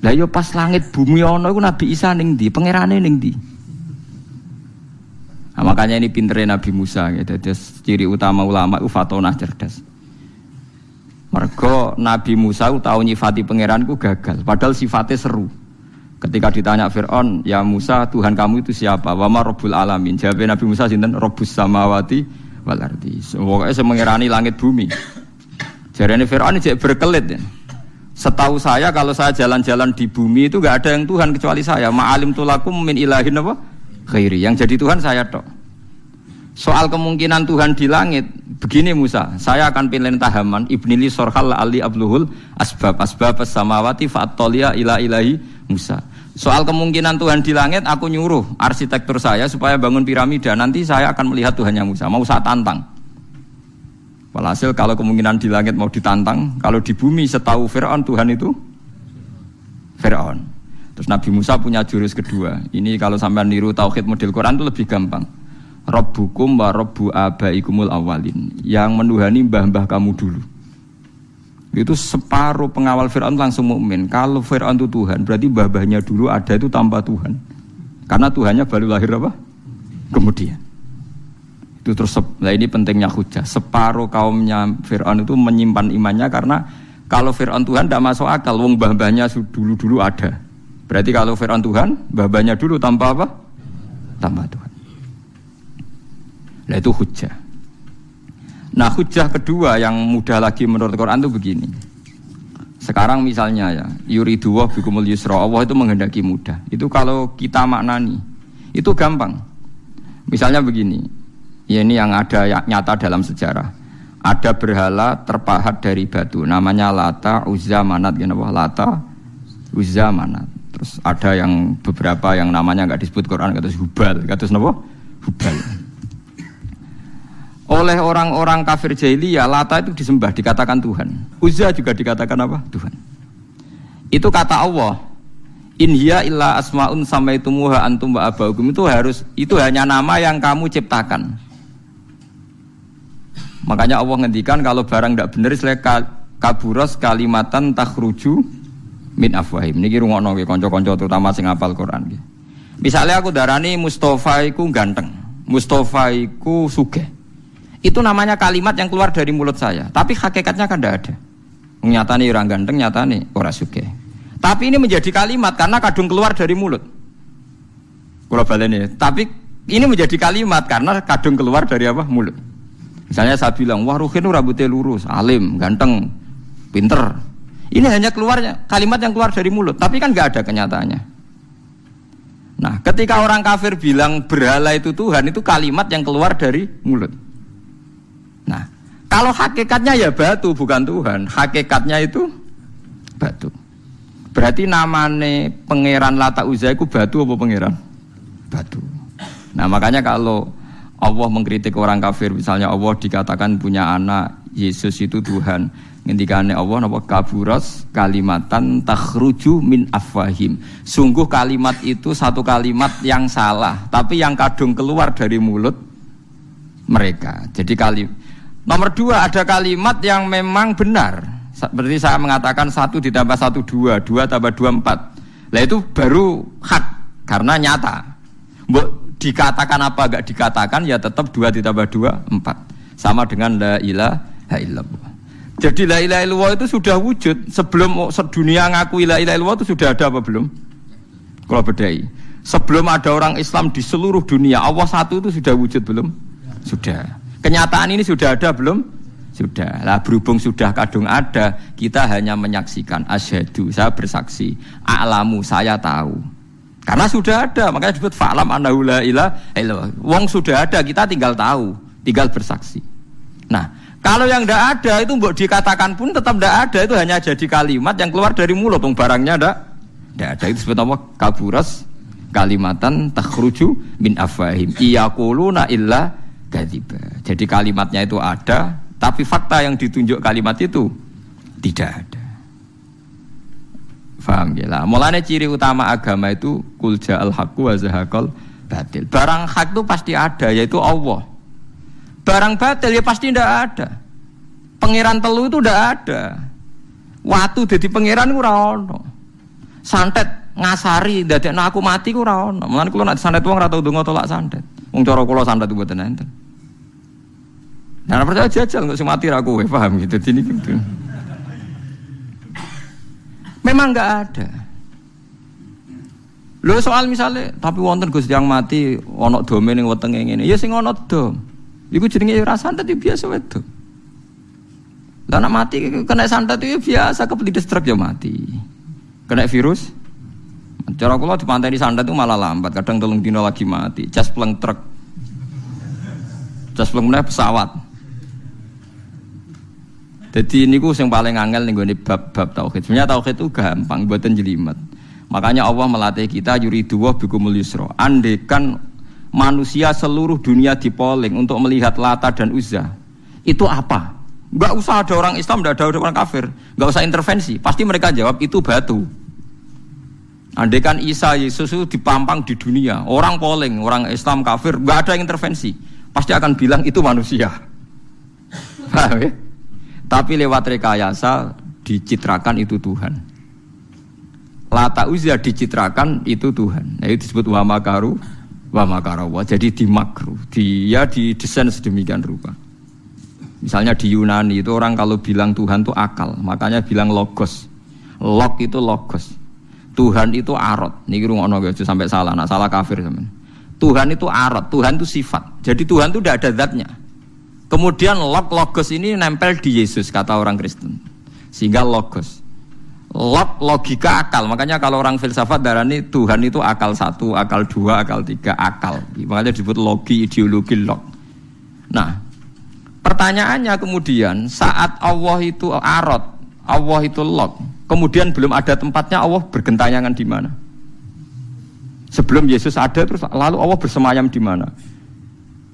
Lah yo pas langit bumi ono iku Nabi Isa ning ndi? Pangerane ning ndi? Nah, makanya ini pinternya Nabi Musa gitu. Terus ciri utama ulama itu fatonah cerdas. Mergo Nabi Musa tahu nyifati pangeran ku gagal, padahal sifatnya seru. Ketika ditanya Fir'aun, ya Musa Tuhan kamu itu siapa? Wama Rabbul Alamin. Jawabnya Nabi Musa sinten Rabbus Samawati wal ardi. Pokoknya saya mengirani langit bumi. Jadi Fir'aun ini berkelit ya. Setahu saya kalau saya jalan-jalan di bumi itu gak ada yang Tuhan kecuali saya. Ma'alim tulakum min ilahin apa? Khairi. Yang jadi Tuhan saya tok. Soal kemungkinan Tuhan di langit, begini Musa, saya akan pilih tahaman ibnili sorhal ali abluhul asbab asbab samawati fa'atolia ila ilahi Musa. Soal kemungkinan Tuhan di langit, aku nyuruh arsitektur saya supaya bangun piramida. Nanti saya akan melihat Tuhannya Musa. Mau saya tantang. Walhasil kalau kemungkinan di langit mau ditantang, kalau di bumi setahu Fir'aun Tuhan itu Fir'aun. Terus Nabi Musa punya jurus kedua. Ini kalau sampai niru tauhid model Quran itu lebih gampang. Rabbukum wa rabbu abaikumul awalin. Yang menuhani mbah-mbah kamu dulu. Itu separuh pengawal Fir'aun langsung mukmin. Kalau Fir'aun itu Tuhan, berarti mbah-mbahnya dulu ada itu tanpa Tuhan. Karena Tuhannya baru lahir apa? Kemudian. Itu terus, nah ini pentingnya hujah. Separuh kaumnya Fir'aun itu menyimpan imannya karena kalau Fir'aun Tuhan tidak masuk akal, wong mbah-mbahnya dulu-dulu ada. Berarti kalau Fir'aun Tuhan, mbah-mbahnya dulu tanpa apa? Tanpa Tuhan. Nah itu hujah. Nah hujah kedua yang mudah lagi menurut Quran itu begini. Sekarang misalnya ya, yuridu wa bikumul yusra, Allah itu menghendaki mudah. Itu kalau kita maknani, itu gampang. Misalnya begini, ya ini yang ada ya, nyata dalam sejarah. Ada berhala terpahat dari batu, namanya Lata, Uzza, Manat, gitu, Lata, Uzza, Manat. Terus ada yang beberapa yang namanya nggak disebut Quran, kata Hubal, kata? Hubal oleh orang-orang kafir jahiliyah Lata itu disembah dikatakan Tuhan Uzza juga dikatakan apa Tuhan itu kata Allah In hiya illa asmaun samaitumuha antum wa abaukum itu harus itu hanya nama yang kamu ciptakan. Makanya Allah ngendikan kalau barang tidak benar istilah kaburos kalimatan takhruju min afwahim. Niki rungokno nggih kanca-kanca terutama sing hafal Quran nggih. Misalnya aku darani Mustafa iku ganteng, Mustafa iku sugih. Itu namanya kalimat yang keluar dari mulut saya. Tapi hakikatnya kan tidak ada. Nyatane orang ganteng, nyatane orang suge. Tapi ini menjadi kalimat karena kadung keluar dari mulut. Kalau ini, tapi ini menjadi kalimat karena kadung keluar dari apa? Mulut. Misalnya saya bilang, wah Ruhin rambutnya lurus, alim, ganteng, pinter. Ini hanya keluarnya kalimat yang keluar dari mulut, tapi kan nggak ada kenyataannya. Nah, ketika orang kafir bilang berhala itu Tuhan, itu kalimat yang keluar dari mulut. Nah, kalau hakikatnya ya batu bukan Tuhan, hakikatnya itu batu. Berarti namane pangeran Lata Uzza itu batu apa pangeran? Batu. Nah, makanya kalau Allah mengkritik orang kafir, misalnya Allah dikatakan punya anak, Yesus itu Tuhan. Ngendikane Allah napa kaburas kalimatan takhruju min afwahim. Sungguh kalimat itu satu kalimat yang salah, tapi yang kadung keluar dari mulut mereka. Jadi kali Nomor dua ada kalimat yang memang benar. Berarti saya mengatakan satu ditambah satu dua, dua tambah dua empat. Nah itu baru hak karena nyata. Mbok dikatakan apa gak dikatakan ya tetap dua ditambah dua empat. Sama dengan la ilaha illallah. Jadi la ilaha illallah itu sudah wujud sebelum dunia ngaku la ilaha illallah itu sudah ada apa belum? Kalau bedai. Sebelum ada orang Islam di seluruh dunia, Allah satu itu sudah wujud belum? Sudah. Kenyataan ini sudah ada belum? Sudah. Lah berhubung sudah kadung ada, kita hanya menyaksikan asyhadu, saya bersaksi, a'lamu, saya tahu. Karena sudah ada, makanya disebut fa'lam annahu la illallah. Wong sudah ada, kita tinggal tahu, tinggal bersaksi. Nah, kalau yang tidak ada itu mbok dikatakan pun tetap tidak ada itu hanya jadi kalimat yang keluar dari mulut, dong barangnya tidak. Tidak ada itu disebut apa? Kaburas kalimatan takhruju min afahim. Iyakuluna illa gadiba. Jadi kalimatnya itu ada, tapi fakta yang ditunjuk kalimat itu tidak ada. Faham ya lah. Mulanya ciri utama agama itu kulja al haqqu wa batil. Barang hak itu pasti ada yaitu Allah. Barang batil ya pasti tidak ada. Pangeran telu itu tidak ada. Waktu jadi pangeran itu ono. Santet ngasari dadekno aku mati ku ora ono. Mulane santet wong ora tau santet. Wong cara kula santet mboten enten. Nah, percaya jajal nggak mati ra kowe, paham gitu. Ini gitu. Memang nggak ada. Lho soal misalnya, tapi wonten Gus yang mati ono domen ning wetenge ngene. Ya sing ono dom. Iku jenenge ya ora santet ya biasa wedok. Lah nak mati kena santet ya biasa kepelides truk ya mati. Kena virus. Cara kula di santet itu malah lambat, kadang tolong dino lagi mati. Cas pleng truk. Cas pleng pesawat. Jadi ini ku yang paling angel nih gue bab-bab tauhid. Sebenarnya tauhid itu gampang, buatan jelimet. Makanya Allah melatih kita yuri dua bikumul yusro. Andekan manusia seluruh dunia dipoling untuk melihat Lata dan Uzza. Itu apa? Gak usah ada orang Islam, gak ada orang kafir. Gak usah intervensi. Pasti mereka jawab itu batu. Andaikan Isa Yesus itu dipampang di dunia, orang polling, orang Islam kafir, gak ada intervensi. Pasti akan bilang itu manusia. Paham ya? Tapi lewat rekayasa dicitrakan itu Tuhan. Lata Uzza dicitrakan itu Tuhan. Nah, itu disebut wa makaru wa makarawa. Jadi di makru, dia didesain sedemikian rupa. Misalnya di Yunani itu orang kalau bilang Tuhan itu akal, makanya bilang logos. Log itu logos. Tuhan itu arot. Niki rungokno aja sampai salah, nak salah kafir teman. Tuhan itu arot, Tuhan itu sifat. Jadi Tuhan itu tidak ada zatnya. Kemudian log logos ini nempel di Yesus kata orang Kristen. Sehingga logos. Log logika akal. Makanya kalau orang filsafat darani Tuhan itu akal satu, akal dua, akal tiga, akal. Makanya disebut logi, ideologi log. Nah, pertanyaannya kemudian saat Allah itu arot, Allah itu log, kemudian belum ada tempatnya Allah bergentayangan di mana? Sebelum Yesus ada terus lalu Allah bersemayam di mana?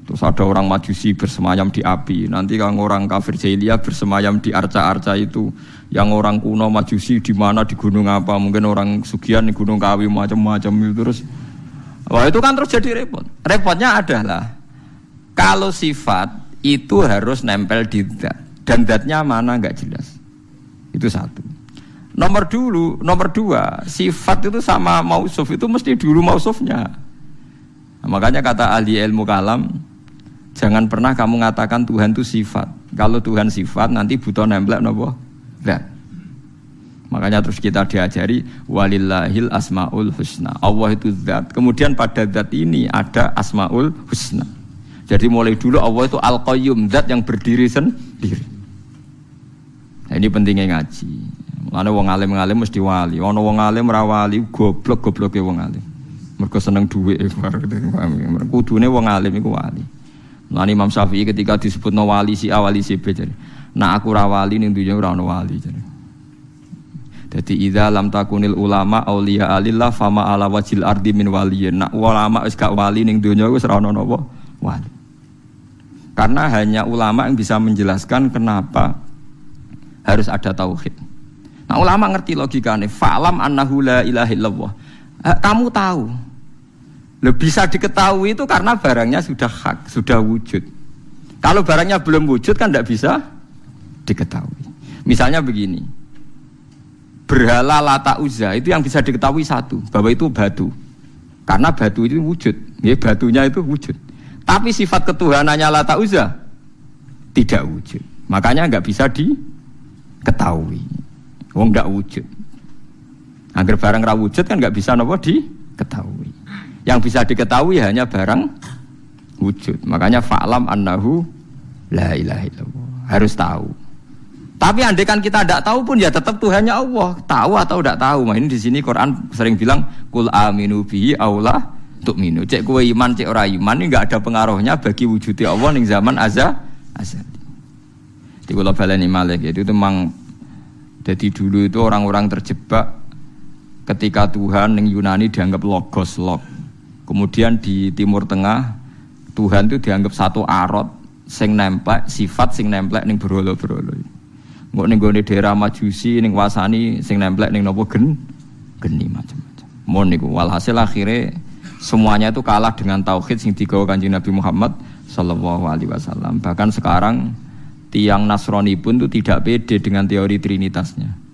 Terus ada orang majusi bersemayam di api. Nanti kalau orang kafir jahiliyah bersemayam di arca-arca itu. Yang orang kuno majusi di mana di gunung apa? Mungkin orang sugian di gunung kawi macam-macam itu terus. Wah itu kan terus jadi repot. Repotnya adalah kalau sifat itu harus nempel di dat dan datnya mana nggak jelas. Itu satu. Nomor dulu, nomor dua, sifat itu sama mausuf itu mesti dulu mausufnya. Nah, makanya kata ahli ilmu kalam, Jangan pernah kamu mengatakan Tuhan itu sifat. Kalau Tuhan sifat nanti butuh nempel nopo. Nah. Makanya terus kita diajari walillahil asmaul husna. Allah itu zat. Kemudian pada zat ini ada asmaul husna. Jadi mulai dulu Allah itu al qayyum zat yang berdiri sendiri. Nah, ini pentingnya ngaji. Mana wong alim ngalim mesti wali. Ono wong alim rawali goblok gobloke wong alim. Mereka seneng duit. Kudune wong alim iku wali. Lan Imam Syafi'i ketika disebut no wali si awali si B jadi. Nah aku rawali ning dunya ora ono wali jadi. Jadi idza lam takunil ulama aulia alillah fama ala wajil ardi min waliyin. Nak ulama wis gak wali ning dunya wis ora ono napa wali. Karena hanya ulama yang bisa menjelaskan kenapa harus ada tauhid. Nah ulama ngerti logikanya. Fa'lam annahu la ilaha illallah. Kamu tahu Loh, bisa diketahui itu karena barangnya sudah hak, sudah wujud. Kalau barangnya belum wujud kan tidak bisa diketahui. Misalnya begini, berhala lata uzza itu yang bisa diketahui satu, bahwa itu batu. Karena batu itu wujud, ya, batunya itu wujud. Tapi sifat ketuhanannya lata uzza tidak wujud. Makanya nggak bisa di ketahui. Wong nggak wujud. Agar barang ra wujud kan nggak bisa nopo diketahui. Yang bisa diketahui hanya barang wujud. Makanya fa'lam annahu la ilaha illallah. Harus tahu. Tapi andai kita tidak tahu pun ya tetap Tuhannya Allah. Tahu atau tidak tahu. Nah ini di sini Quran sering bilang kul aminu bihi untuk minu. Cek kue iman, cek orang iman ini nggak ada pengaruhnya bagi wujudnya Allah ning zaman azza azza. Di kula baleni malik itu memang jadi dulu itu orang-orang terjebak ketika Tuhan yang Yunani dianggap logos log. Kemudian di Timur Tengah Tuhan itu dianggap satu arot sing nemplek sifat sing nemplek ning berolo-berolo. Nggak ning gone daerah Majusi ning wasani sing nemplek ning nopo gen geni macam-macam. Mon niku walhasil akhirnya semuanya itu kalah dengan tauhid sing digawa Kanjeng Nabi Muhammad sallallahu alaihi wasallam. Bahkan sekarang tiang Nasrani pun itu tidak pede dengan teori trinitasnya.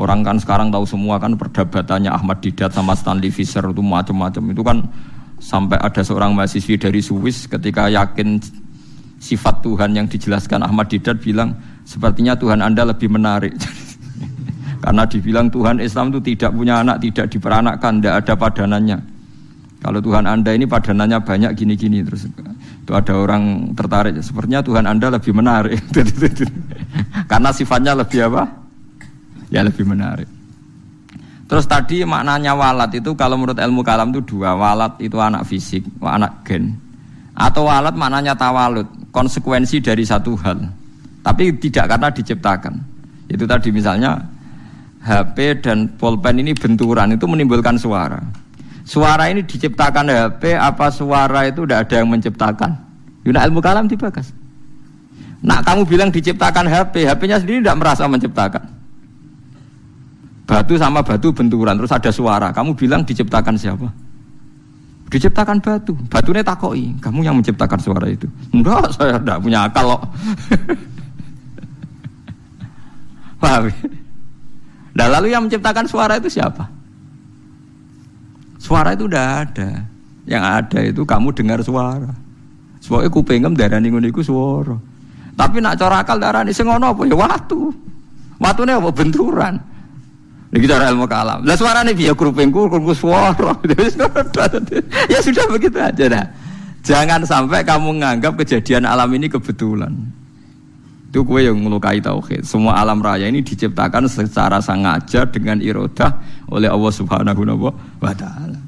Orang kan sekarang tahu semua kan perdebatannya Ahmad Didat sama Stanley Fisher itu macam-macam itu kan sampai ada seorang mahasiswi dari Swiss ketika yakin sifat Tuhan yang dijelaskan Ahmad Didat bilang sepertinya Tuhan Anda lebih menarik. Karena dibilang Tuhan Islam itu tidak punya anak, tidak diperanakkan, tidak ada padanannya. Kalau Tuhan Anda ini padanannya banyak gini-gini terus itu ada orang tertarik. Sepertinya Tuhan Anda lebih menarik. Karena sifatnya lebih apa? Ya lebih menarik. Terus tadi maknanya walat itu kalau menurut ilmu kalam itu dua. Walat itu anak fisik, anak gen. Atau walat maknanya tawalut, konsekuensi dari satu hal. Tapi tidak karena diciptakan. Itu tadi misalnya HP dan pulpen ini benturan itu menimbulkan suara. Suara ini diciptakan HP apa suara itu tidak ada yang menciptakan? Yuna ilmu kalam dibakas. Nak kamu bilang diciptakan HP, HP-nya sendiri tidak merasa menciptakan. Batu sama batu benturan, terus ada suara. Kamu bilang diciptakan siapa? Diciptakan batu. Batunya takoi. Kamu yang menciptakan suara itu. Enggak, saya tidak punya akal loh. Paham? Nah lalu yang menciptakan suara itu siapa? Suara itu udah ada. Yang ada itu kamu dengar suara. Soalnya kupingem darah ngono iku suara. Tapi nak cara akal darah ini sengono apa ya watu. ini apa benturan. Ini kita ilmu kalam. Lah ini biar kupingku kupingku suara. ya sudah begitu aja dah. Jangan sampai kamu menganggap kejadian alam ini kebetulan. Itu kue yang melukai tauhid. Semua alam raya ini diciptakan secara sengaja dengan irodah oleh Allah Subhanahu wa taala.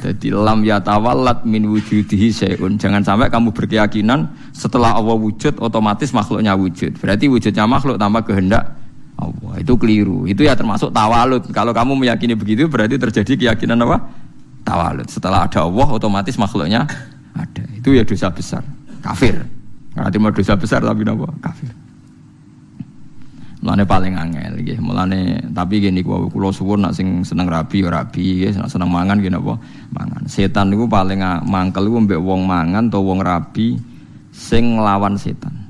Jadi lam yatawallat min wujudihi syai'un. Jangan sampai kamu berkeyakinan setelah Allah wujud otomatis makhluknya wujud. Berarti wujudnya makhluk tanpa kehendak Allah. Itu keliru. Itu ya termasuk tawalut. Kalau kamu meyakini begitu berarti terjadi keyakinan apa? Tawalut. Setelah ada Allah otomatis makhluknya ada. Itu ya dosa besar. Kafir. Nanti mau dosa besar tapi nopo kafir. Mulane paling angel nggih. Mulane tapi gini kuwi kula suwun nak sing seneng rabi ya rabi nggih, seneng mangan gini apa? Mangan. Setan niku paling mangkel iku mbek wong mangan atau wong rabi sing nglawan setan.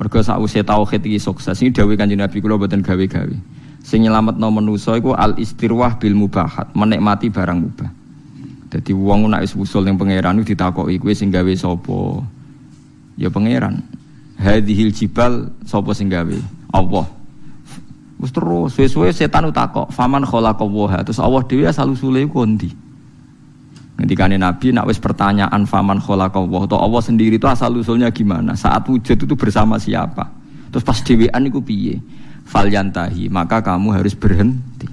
Mergo sakwise tauhid iki sukses iki dawuh Kanjeng Nabi kula boten gawe-gawe. Sing nyelametno manusa iku al istirwah bil mubahat, menikmati barang mubah. Jadi wong nak wis usul ning pangeran ditakoki kowe sing gawe sapa? Ya pangeran. Hadhil jibal sapa sing gawe? Allah. Wis terus suwe-suwe setan utakok, faman khalaqallaha. Terus Allah dhewe asal usule ku? Ngendikane Nabi nak wis pertanyaan faman khalaqallah atau Allah sendiri itu asal usulnya gimana? Saat wujud itu bersama siapa? Terus pas dhewean iku piye? Falyantahi, maka kamu harus berhenti.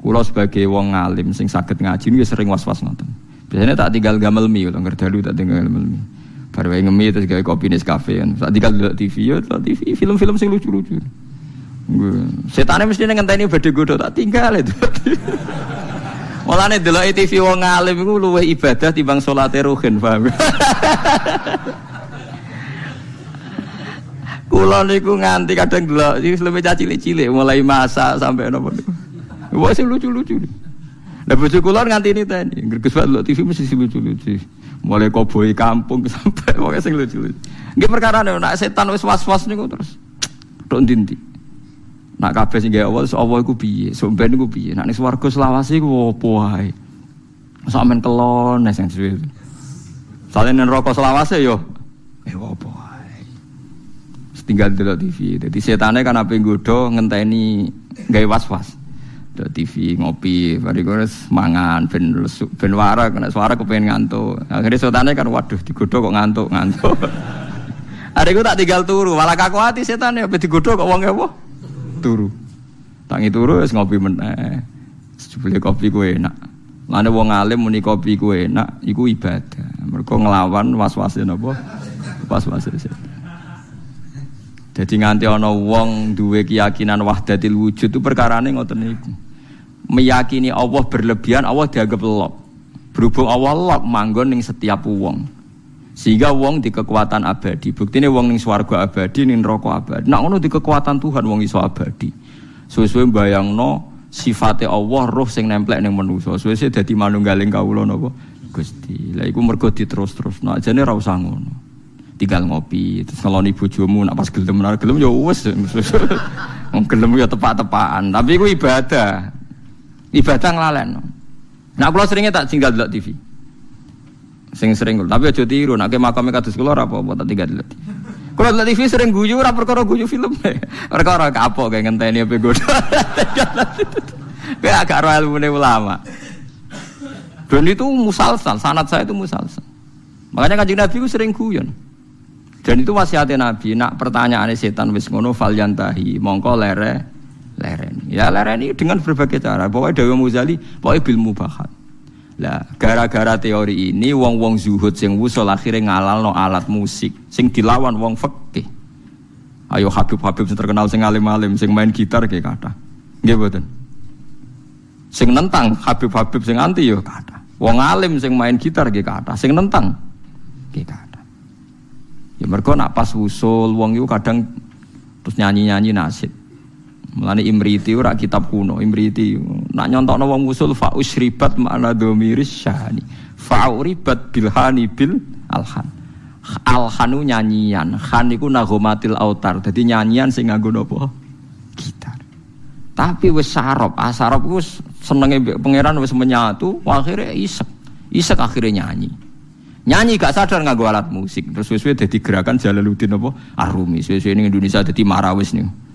Kulo sebagai wong ngalim sing saged ngaji ini sering was-was ngoten. Biasanya tak tinggal gamel mi, kalau ngerdalu tak tinggal gamel mi. Baru wae ngemi terus gawe kopi Nescafe kan. Saat tinggal di TV ya, TV film-film sing lucu-lucu. Setannya mesti ngenteni badhe godho tak tinggal itu. Mulane delok TV wong alim iku luwih ibadah timbang salate ruhin, paham? Kula niku nganti kadang delok iki luwih cilik-cilik mulai masak sampai nopo niku. Wah sing lucu-lucu. Lah bojo kula nganti ini tadi, greges banget TV mesti lucu-lucu. Mulai koboi kampung sampai pokoknya sing lucu-lucu. Nggih perkara nek setan wis was-was niku terus tok ndi Nak kabeh sing gawe Allah, Allah iku piye? Sok ben iku piye? Nak ning swarga selawase iku opo wae? Sak men kelon nek sing suwe. Ning neraka selawase yo eh opo wae? tinggal delok TV. Jadi setannya kan apa nggoda ngenteni gawe was-was. Delok TV ngopi, bariku wis mangan ben ben wara kena suara kepengen ngantuk. Akhirnya setannya kan waduh digoda kok ngantuk ngantuk. Ada gue tak tinggal turu, malah kaku hati setan ya, digoda kok wong apa? Turu. Tangi turu wis ngopi meneh. Sebeli kopi gue enak. Lane wong alim muni kopi ku enak, iku ibadah. Mergo nglawan was-wase napa? Was-wase. Jadi nganti ana wong duwe keyakinan wahdatil wujud itu perkarane ngoten niku. Meyakini Allah berlebihan, Allah dianggap lop. Berhubung Allah lop manggon ning setiap wong. Sehingga wong di kekuatan abadi. Buktine wong ning swarga abadi, ning neraka abadi. Nak ngono di kekuatan Tuhan wong iso abadi. Suwe-suwe bayangno sifate Allah roh sing nemplek ning manusa. Suwe-suwe dadi manunggaling kawula napa? Gusti. Lah iku mergo diterus-terus. Nah, ajane ra usah ngono tinggal ngopi terus ngeloni bojomu nak pas gelem nak gelem ya wes gelem ya tepak-tepakan tapi itu ibadah ibadah ngelalen nah kalau seringnya tak tinggal di TV sing sering tapi aja tiru nak ke makamnya kados kula ora apa-apa tak tinggal delok kalau di TV sering guyu ora perkara guyu film. Perkara kapok kayak ngenteni apa godo kayak agak royal ulama. Dan itu musalsal sanat saya itu musalsal. Makanya kanjeng Nabi itu sering guyon. Dan itu wasiatnya Nabi, nak pertanyaan setan wis ngono mongko lere lereni. Ya lereni dengan berbagai cara. Pokoknya Dewa Muzali, pokoknya bil mubahat. Lah, gara-gara teori ini wong-wong zuhud sing wusul akhirnya ngalal no alat musik sing dilawan wong fikih. Ayo Habib-habib sing terkenal sing alim-alim sing main gitar kayak kata. Nggih. Sing nentang Habib-habib sing anti yo kata. Wong alim sing main gitar kayak kata, sing nentang kayak kata. Ya mereka nak pas usul wong itu kadang terus nyanyi-nyanyi nasib. Mulane Imriti ora kitab kuno, Imriti nak nyontokno wong usul fa usribat makna dhamiris syahani. Fa uribat bilhani bil alhan. Alhanu nyanyian, khan iku nagomatil autar. Jadi nyanyian sing nganggo napa? Gitar. Tapi wis sarop, asarop ah, wis senenge pangeran wis menyatu, akhirnya isek. Isek akhirnya nyanyi. Nyanyi gak sadar nggak alat musik. Terus suwe jadi gerakan Jalaluddin apa? Arumi. Suwe ini Indonesia jadi marawis nih.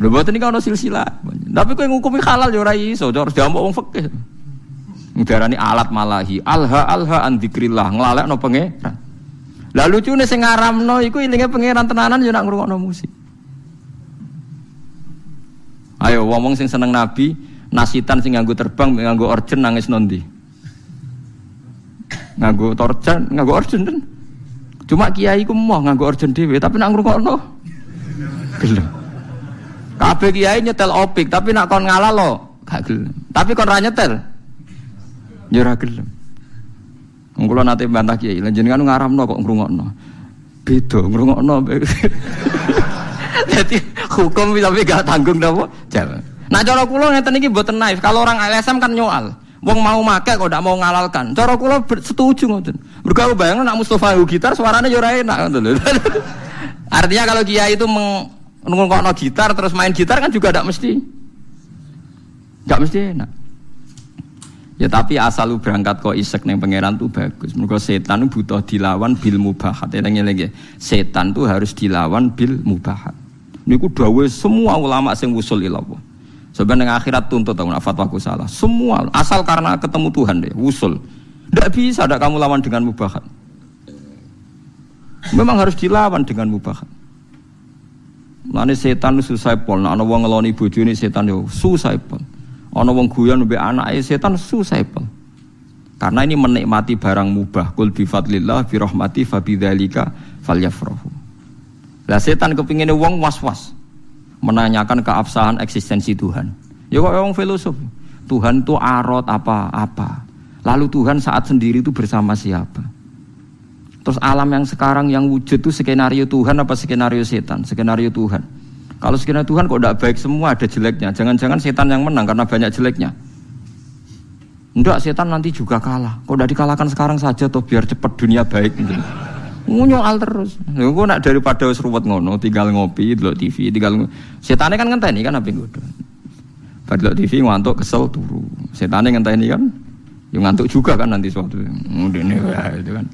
Lho mboten iki ana silsilah. Tapi kowe ngukumi halal ya ora iso, harus diamuk wong fikih. Ngarani alat malahi, alha alha an dzikrillah, nglalekno pangeran. Lah lucune sing ngaramno iku ilinge pangeran tenanan ya nak ngrungokno musik. Ayo wong sing seneng nabi, nasitan sing nganggo terbang, nganggo orjen nangis nondi nganggo torjan, nganggo orjen kan. Cuma kiai ku mau nganggo orjen dhewe, tapi nak ngrungokno gelem. Kabeh kiai nyetel opik, tapi nak kon ngalah lo gak gelem. Tapi kon ra nyetel. Ya ora gelem. Wong kula nate bantah kiai, lan jenengan ngaramno kok ngrungokno. Beda ngrungokno. Jadi hukum tapi gak tanggung napa? Jalan. Nah cara kula ngeten iki mboten naif. Kalau orang LSM kan nyoal. Wong mau make kok ndak mau ngalalkan. Cara kula setuju ngoten. Mergo bayangno nak Mustofa gitar suaranya yo ora enak ngoten. Artinya kalau kiai itu mengungkapno gitar terus main gitar kan juga tidak mesti tidak mesti enak. Ya tapi asal lu berangkat kok isek neng pangeran tuh bagus. Mergo setan butuh dilawan bil mubahat. Ya lagi. Setan tuh harus dilawan bil mubahat. Niku dawuh semua ulama sing usul ilallah. Sebenarnya akhirat tuntut nak fatwaku salah. Semua asal karena ketemu Tuhan deh, usul. Tidak bisa ada kamu lawan dengan mubahat. Memang harus dilawan dengan mubahat. Lani setan susah pol, nah ana wong ngeloni bojo ini setan yo susah pol. Ana wong guyon mbek anake setan susah pol. Karena ini menikmati barang mubah. Kul bi fadlillah bi rahmati fa. Lah setan kepingine wong was-was menanyakan keabsahan eksistensi Tuhan. Ya kok orang filosof. Tuhan itu arot apa-apa. Lalu Tuhan saat sendiri itu bersama siapa? Terus alam yang sekarang yang wujud itu skenario Tuhan apa skenario setan? Skenario Tuhan. Kalau skenario Tuhan kok tidak baik semua ada jeleknya. Jangan-jangan setan yang menang karena banyak jeleknya. Enggak, setan nanti juga kalah. Kok tidak dikalahkan sekarang saja toh biar cepat dunia baik gitu al terus. Lha nak daripada ruwet ngono, tinggal ngopi, delok TV, tinggal setane kan ngenteni kan apa ngono. Bar TV ngantuk kesel turu. Setane ngenteni kan ya ngantuk juga kan nanti suatu. Ngene ya itu kan.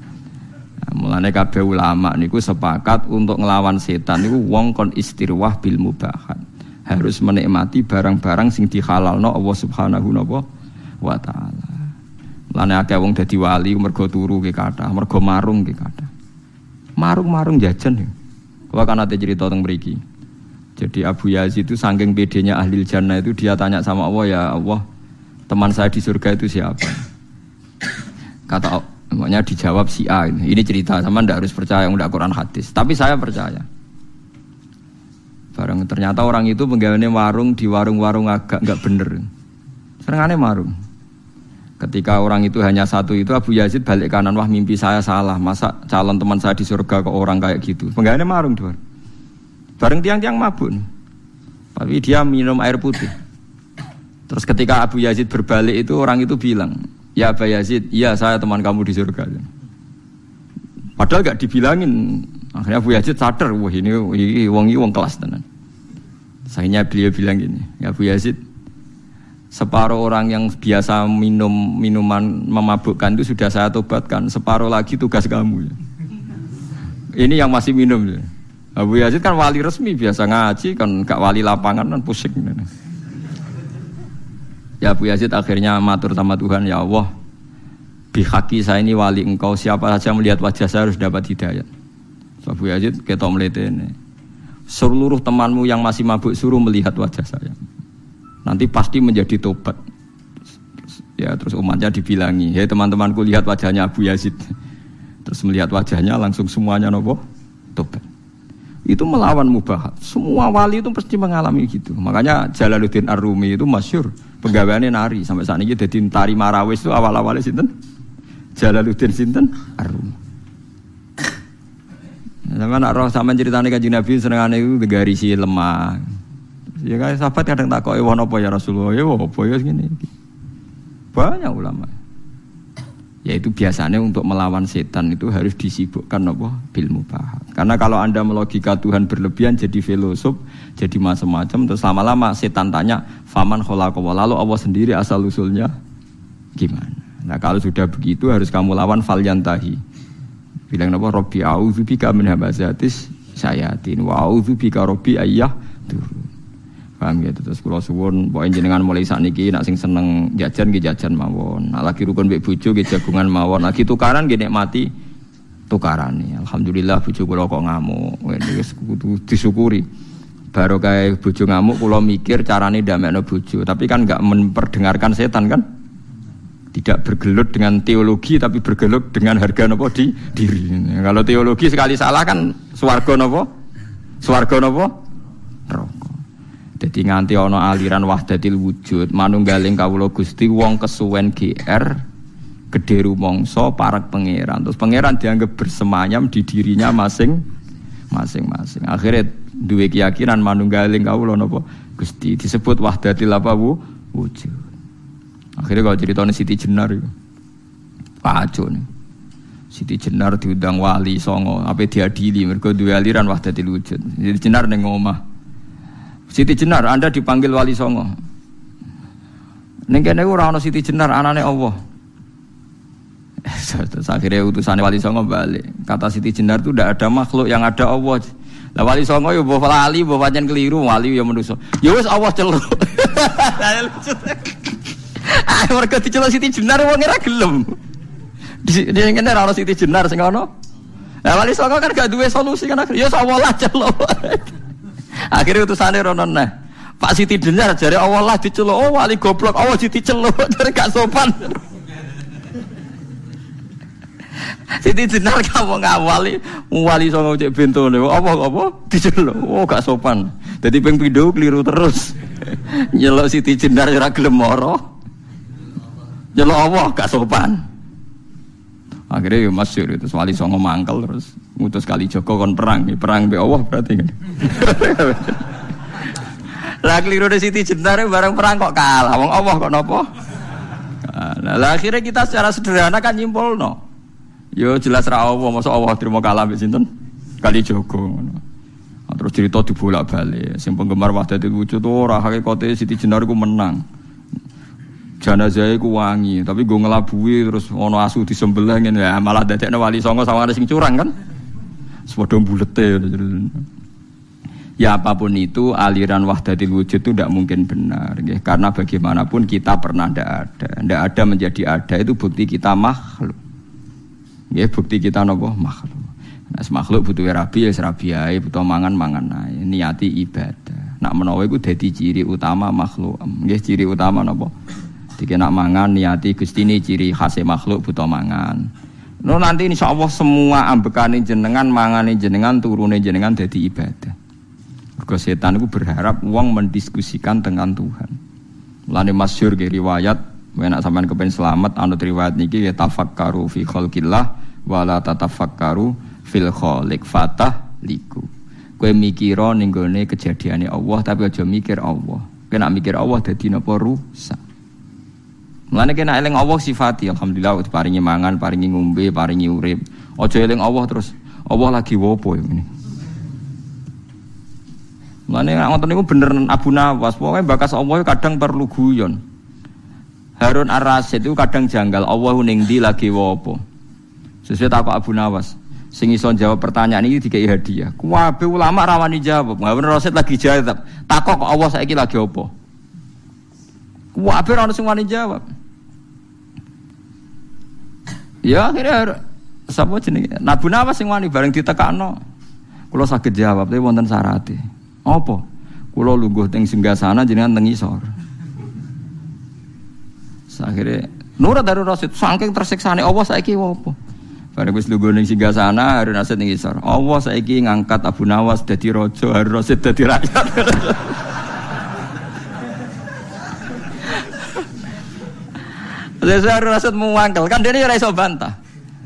Mulane kabeh ulama niku sepakat untuk ngelawan setan niku wong kon istirwah bil mubahat. Harus menikmati barang-barang sing dihalalno Allah Subhanahu wa taala. Mulane akeh wong dadi wali mergo turu ke kathah, mergo marung ke kathah. Marung-marung jajan. Kula kan ate cerita teng mriki. Jadi Abu Yazid itu saking bedanya ahli jannah itu dia tanya sama Allah ya Allah teman saya di surga itu siapa? Kata makanya dijawab si A ini. Cerita sama ndak harus percaya udah Quran hadis. Tapi saya percaya. Barang ternyata orang itu penggawaannya warung di warung-warung agak nggak bener. Serangannya marung. Ketika orang itu hanya satu itu Abu Yazid balik kanan wah mimpi saya salah masa calon teman saya di surga ke orang kayak gitu. Penggawaannya marung tuh. Bareng tiang-tiang mabuk. Tapi dia minum air putih. Terus ketika Abu Yazid berbalik itu orang itu bilang, ya Abu Yazid, iya saya teman kamu di surga. Padahal gak dibilangin. Akhirnya Abu Yazid sadar, wah ini, wong wong kelas tenan. Akhirnya beliau bilang gini, ya Abu Yazid, separuh orang yang biasa minum minuman memabukkan itu sudah saya tobatkan, separuh lagi tugas kamu. Ini yang masih minum. Ya. Abu Yazid kan wali resmi biasa ngaji kan gak wali lapangan kan pusing. Ya Abu Yazid akhirnya matur sama Tuhan ya Allah bihaki saya ini wali engkau siapa saja melihat wajah saya harus dapat hidayah. So, Abu Yazid ketok ini. Seluruh temanmu yang masih mabuk suruh melihat wajah saya. Nanti pasti menjadi tobat. Ya terus umatnya dibilangi, hei teman-temanku lihat wajahnya Abu Yazid. Terus melihat wajahnya langsung semuanya nopo tobat itu melawan mubahat. Semua wali itu pasti mengalami gitu. Makanya Jalaluddin Ar-Rumi itu masyur pegawainya nari. Sampai saat ini jadi tari marawis itu awal-awalnya sinten? Jalaluddin sinten? Ar-Rumi. Sama nak roh sama ceritanya kaji Nabi senengannya itu si lemah. Ya kan sahabat kadang tak kau apa ya Rasulullah? Ya apa ya gini. Banyak ulama. Yaitu biasanya untuk melawan setan itu harus disibukkan apa? Bil mubahat karena kalau anda melogika Tuhan berlebihan jadi filosof jadi macam-macam terus lama-lama setan tanya faman kholaqawa lalu Allah sendiri asal usulnya gimana nah kalau sudah begitu harus kamu lawan falyantahi bilang apa Robbi a'udzubika min hamazatis sayatin wa a'udzubika Robbi ayyah turun Paham gitu terus kula suwun pokoke jenengan mulai sakniki nak sing seneng jajan nggih jajan mawon. Nak lagi rukun mbek bojo nggih jagungan mawon. Lagi tukaran nggih nikmati tukarane. Alhamdulillah bojo kula kok ngamuk. Wis kudu disyukuri. Baru kayak bojo ngamuk kula mikir carane ndamekno bojo, tapi kan enggak memperdengarkan setan kan? Tidak bergelut dengan teologi tapi bergelut dengan harga nopo di diri. Kalau teologi sekali salah kan swarga nopo? Swarga nopo? Rokok. Jadi nganti ono aliran wahdatil wujud, manunggaling kawula Gusti wong kesuwen GR gede rumongso parak pangeran. Terus pangeran dianggap bersemayam di dirinya masing masing-masing. Akhirnya duwe keyakinan manunggaling kawula napa Gusti disebut wahdatil apa bu? wujud. Akhirnya kalau ceritanya Siti Jenar itu pacu nih. Siti Jenar diundang wali songo, apa diadili mereka dua aliran wahdatil wujud. Jadi Jenar neng omah. Siti Jenar, Anda dipanggil Wali Songo. Ning kene ora ana Siti Jenar anane Allah. Terus akhirnya utusan Wali Songo balik. Kata Siti Jenar itu tidak ada makhluk yang ada Allah. Lah Wali Songo yo mbok lali, mbok pancen keliru, wali yo manusa. Ya wis Allah celuk. Ah mergo diceluk Siti Jenar wong ora gelem. Di kene ora Siti Jenar sing ana. Lah Wali Songo kan gak duwe solusi kan ya Allah celuk. Akhirnya utusannya ronon nah. Pak Siti dengar jari Allah lah diceluk. Oh wali goblok, Allah Siti celuk. Jari gak sopan. Siti dengar kamu ngawali wali songo cek bento nih. Apa apa diceluk. Oh gak sopan. Jadi peng video keliru terus. Nyelok Siti Jenar ora gelem moro. Nyelok Allah gak sopan. Akhirnya ya masyur itu wali songo mangkel terus ngutus kali Joko kon perang, perang be Allah berarti kan. Lah keliru di Siti Jenar bareng perang kok kalah, wong Allah kok nopo? Lah akhirnya kita secara sederhana kan nyimpul no. Yo jelas ra Allah, masa Allah terima kalah mbek sinten? Kali Joko Nah, terus cerita dibolak balik. Sing penggemar Wahdatul Wujud ora hakikate Siti Jenar ku menang. jenazah iku wangi, tapi gue ngelabui terus ono asu disembelih ngene ya malah dadekno wali songo sama ada sing curang kan. Sepodo bulete. Ya apa pun itu aliran wahdatil wujud itu tidak mungkin benar ya. Karena bagaimanapun kita pernah tidak ada Tidak ada menjadi ada itu bukti kita makhluk ya, Bukti kita nopo? Makhluk. Nah makhluk butuh rabi ya serabi ya Butuh mangan mangan aja Niati ibadah. Nak menawa itu jadi ciri utama makhluk. Ya, Ciri utama nopo? Jika nak mangan niati gusti ini ciri khasnya makhluk butuh mangan. No nanti insya Allah semua ambekane jenengan mangane jenengan turune jenengan jadi ibadah. Mergo setan itu berharap uang mendiskusikan dengan Tuhan. Mulane masyhur ke riwayat, enak sampean kepen selamat anut riwayat niki ya tafakkaru fi khalqillah wala tatafakkaru fil khaliq fatah liku. Kowe mikira ning gone kejadiane Allah tapi aja mikir Allah. Kena mikir Allah dadi napa rusak. Mulane kena eling Allah sifati alhamdulillah paringi mangan, paringi ngombe, paringi urip. Aja eling Allah terus Allah lagi wopo ini. Mulane ngoten niku bener Abu Nawas, pokoknya bakas Allah kadang perlu guyon. Harun Ar-Rasyid itu kadang janggal, Allah ning di lagi wopo. Sesuai takut Abu Nawas. Sing iso jawab pertanyaan ini dikai hadiah. Kuwabe ulama rawani jawab. Harun Rasyid lagi jawab. Takut kok Allah saiki lagi opo. Kuwabe ora sing wani jawab. Ya akhirnya sapa jenenge? Nabu Nawas sing wani bareng ditekakno. Kula sakit jawab tapi wonten syaratnya. Apa? Kulo lungguh teng sana jenengan teng isor. Akhirnya Nurut dari Rasid saking tersiksane Allah saiki apa? Bareng wis lungguh ning sana Harun Rasid ning isor. Allah saiki ngangkat Abu Nawas dadi raja, Harun Rasid dadi rakyat. Saya Harun Rasid mewangkel kan dia ini iso bantah.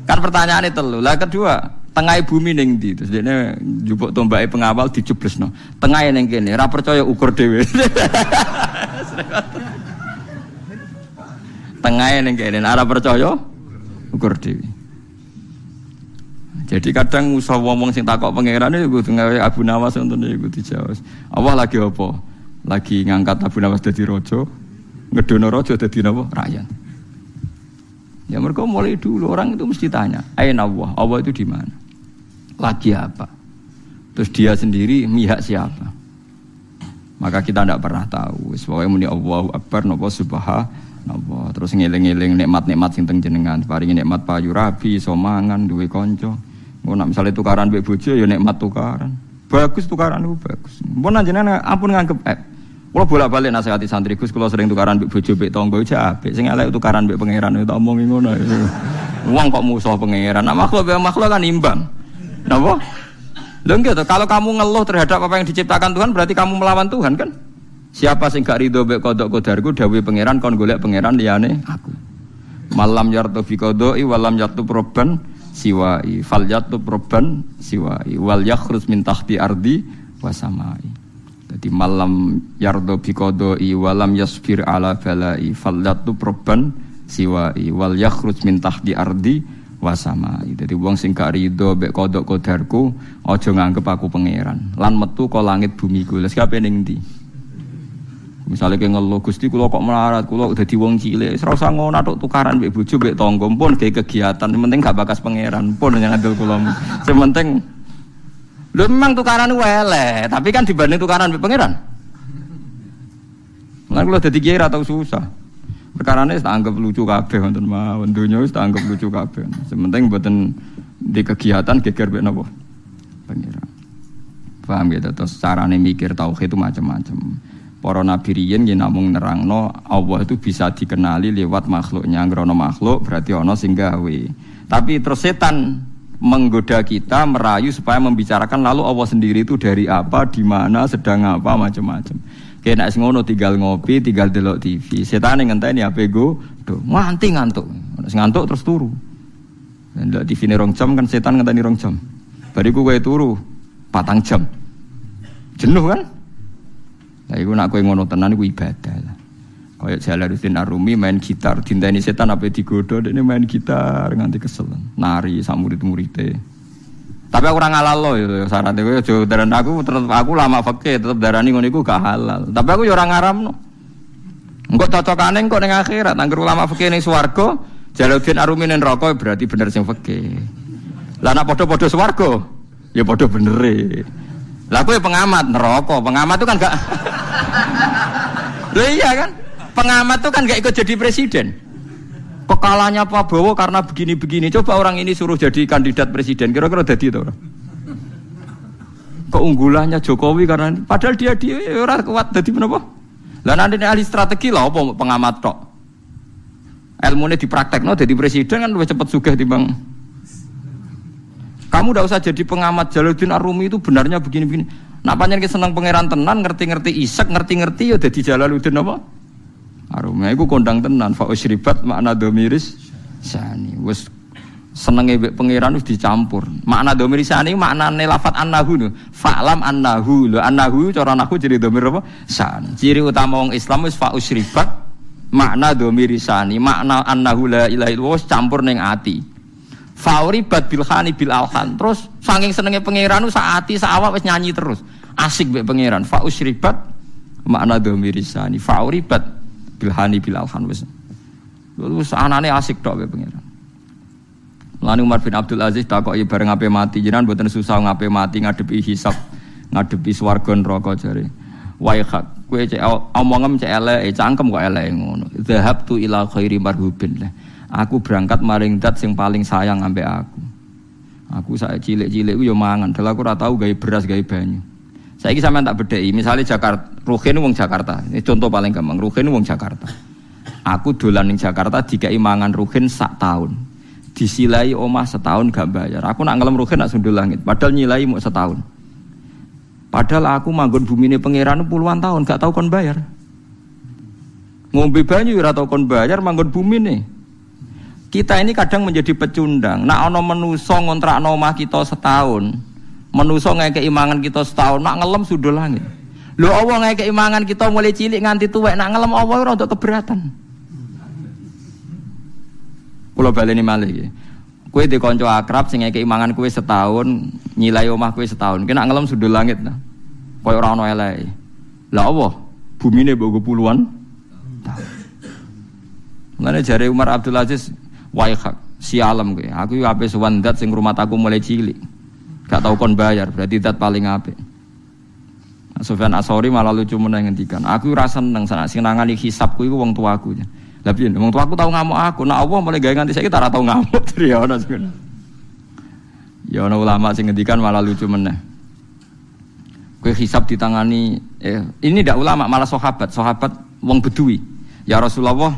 Kan pertanyaannya telu. Lah kedua, tengah bumi neng di terus dia jupuk tombak pengawal no tengah neng kene ra percaya ukur dewe tengah neng kene ra percaya ukur dewe jadi kadang usah ngomong sing takok pangeran itu tengah Abu Nawas untuk itu dijawab Allah lagi apa lagi ngangkat Abu Nawas jadi rojo ngedono rojo jadi napa rakyat Ya mereka mulai dulu orang itu mesti tanya, Ain Allah, Allah itu di mana? lagi apa? Terus dia sendiri mihak siapa? Maka kita tidak pernah tahu. Pokoknya muni Allahu Akbar nopo subhanallah. Terus ngiling-ngiling nikmat-nikmat sing teng jenengan. Paringi nikmat payu rabi, somangan, duwe konco. Mau nak misalnya tukaran mbek bojo ya nikmat tukaran. Bagus tukaran itu bagus. Mun jenengan ampun nganggep eh. Kalau bolak-balik nasihati santri Gus, kalau sering tukaran mbek bojo mbek tonggo aja apik. Sing elek tukaran mbek pangeran itu omongi ngono. Uang kok musuh pangeran. Nah, makhluk makhluk kan imbang. Napa? Lho gitu, kalau kamu ngeluh terhadap apa yang diciptakan Tuhan berarti kamu melawan Tuhan kan? Siapa sing gak ridho mek kodok kodarku dawuh pangeran kon golek pangeran liyane aku. Malam yartu fi qodoi walam yartu proban siwai fal yartu proban siwai wal yakhrus min tahti ardi wasamai. Jadi malam yardo fi qodoi walam yasfir ala balai fal yartu proban siwai wal yakhrus min tahti ardi wasama. Jadi wong sing gak rido mbek kodok kodarku aja nganggep aku pangeran. Lan metu kok langit bumi ku. Lah sikape ning ndi? Misalnya kayak ngeluh Gusti kulo kok melarat, kulo udah wong cilik, serasa ngono tok tukaran mbek bojo mbek tangga pun kayak kegiatan, yang penting gak bakas pangeran pun yang ngandel kulo. Yang penting Lho memang tukaran wele, tapi kan dibanding tukaran mbek pangeran. Lan kulo dadi kiai atau susah. Perkara ini anggap lucu kabeh wonten mawon donya wis anggap lucu kabeh. Sementing mboten di kegiatan geger mek napa? Pangeran. Paham gitu terus carane mikir tauhid itu macam-macam. Para nabi riyen yen namung nerangno Allah itu bisa dikenali lewat makhluknya. Ngrono makhluk berarti ana sing gawe. Tapi terus setan menggoda kita merayu supaya membicarakan lalu Allah sendiri itu dari apa, di mana, sedang apa, macam-macam. Kayak nak ngono tinggal ngopi, tinggal delok TV. Setan yang ngenteni apa go, tuh nganti ngantuk. Ngantuk terus turu. Dan delok TV ini rong jam kan setan ngenteni rong jam. Bariku gue turu patang jam. Jenuh kan? Lah iku nak kowe ngono tenan iku ibadah lah. Kayak Jalaluddin Arumi main gitar, dinteni setan apa digoda, ini main gitar nganti kesel. Nari sama murid-muridnya. Tapi aku orang halal loh itu syarat jauh dari aku tetap aku lama fakir tetap darah ngono gak halal. Tapi aku orang ngaram no. Engko cocokane engko ning akhirat, angger ulama fikih ning swarga, Jalaluddin Arumi ning neraka berarti bener sing fikih. Lah nek padha-padha swarga, ya padha bener e. Lah kowe pengamat neraka, pengamat itu kan gak Lah iya kan? Pengamat itu kan gak ikut jadi presiden. Kekalahannya Pak Bowo karena begini-begini. Coba orang ini suruh jadi kandidat presiden, kira-kira jadi itu orang. Keunggulannya Jokowi karena padahal dia dia orang kuat jadi kenapa? Lah nanti ahli strategi lah apa pengamat tok. Ilmu ini dipraktek no, jadi presiden kan lebih cepat sugih bang. Kamu udah usah jadi pengamat Jalaluddin Arumi itu benarnya begini-begini. Nak panjang senang pangeran tenan, ngerti-ngerti isak, ngerti-ngerti ya jadi Jalaluddin apa? Arumi. Aku kondang tenan. Fa usribat makna domiris sani. Wes senenge mbek pangeran wis dicampur. Makna domiris sani maknane lafat annahu nu. Fa'lam annahu. Lho annahu cara nahu jadi domir apa? San. Ciri utama wong Islam wis fa usribat makna domiris sani. Makna annahu la ilaha illallah campur ning ati. Fauri bad bilhani bil alhan. Terus saking senenge pangeran saati saawak wis nyanyi terus. Asik mbek pangeran. Fa usribat makna domirisani. Fauri bad bilhani bil alhan wis. Terus anane asik tok mbek pangeran. Lalu Umar bin Abdul Aziz takoki bareng ape mati jenengan mboten susah ngape mati ngadepi hisab, ngadepi swarga neraka jare. Wae hak kowe cek omongem cek elek, cangkem kok elek ngono. Zahab tu ila khairi marhubin lah. Aku berangkat maring dat sing paling sayang ambek aku. Aku saya cilik-cilik yo mangan, dal aku ora tau gawe beras gawe banyu. Saiki sampean tak bedheki, misalnya Jakarta, Ruhin wong Jakarta. Ini contoh paling gampang, Ruhin wong Jakarta. Aku dolan ning Jakarta dikai mangan Ruhin sak tahun. Disilai omah setahun gak bayar. Aku nak ngelem Ruhin nak sundul langit, padahal nyilai mau setahun. Padahal aku manggon bumi ini pangeran puluhan tahun gak tau kon bayar. Ngombe banyu ora tau kon bayar manggon bumi nih. Kita ini kadang menjadi pecundang. Nak ono menuso ngontrak omah kita setahun. Menuso ngeke imangan kita setahun. Nak ngelem sudah langit. Lo Allah ngeke imangan kita mulai cilik nganti tuwek. Nak ngelem Allah ora untuk keberatan. Kulo baleni malih iki. Kue di konco akrab sing ngeke imangan kue setahun, nyilai omah kue setahun. Kena ngelem sudah langit nah. Koyo ora ono elek. Lah Allah, bumine mbok puluhan tahun. Mengenai jari Umar Abdul Aziz Wae si alam gue. Aku yo ape sowan dat sing rumah aku mulai cilik. Gak tau kon bayar, berarti dat paling apik. Nah, Sofyan Asori malah lucu meneng ngendikan. Aku rasa seneng sana sing nangani hisabku iku wong tuaku. Lah piye? Wong tuaku tau ngamuk aku. Nah Allah mulai gawe nganti saiki ora tau ngamuk. Ya ono sing. Ya ono ulama sing ngendikan malah lucu meneh. Kue hisab ditangani eh, ini tidak ulama malah sahabat, sahabat wong bedui. Ya Rasulullah,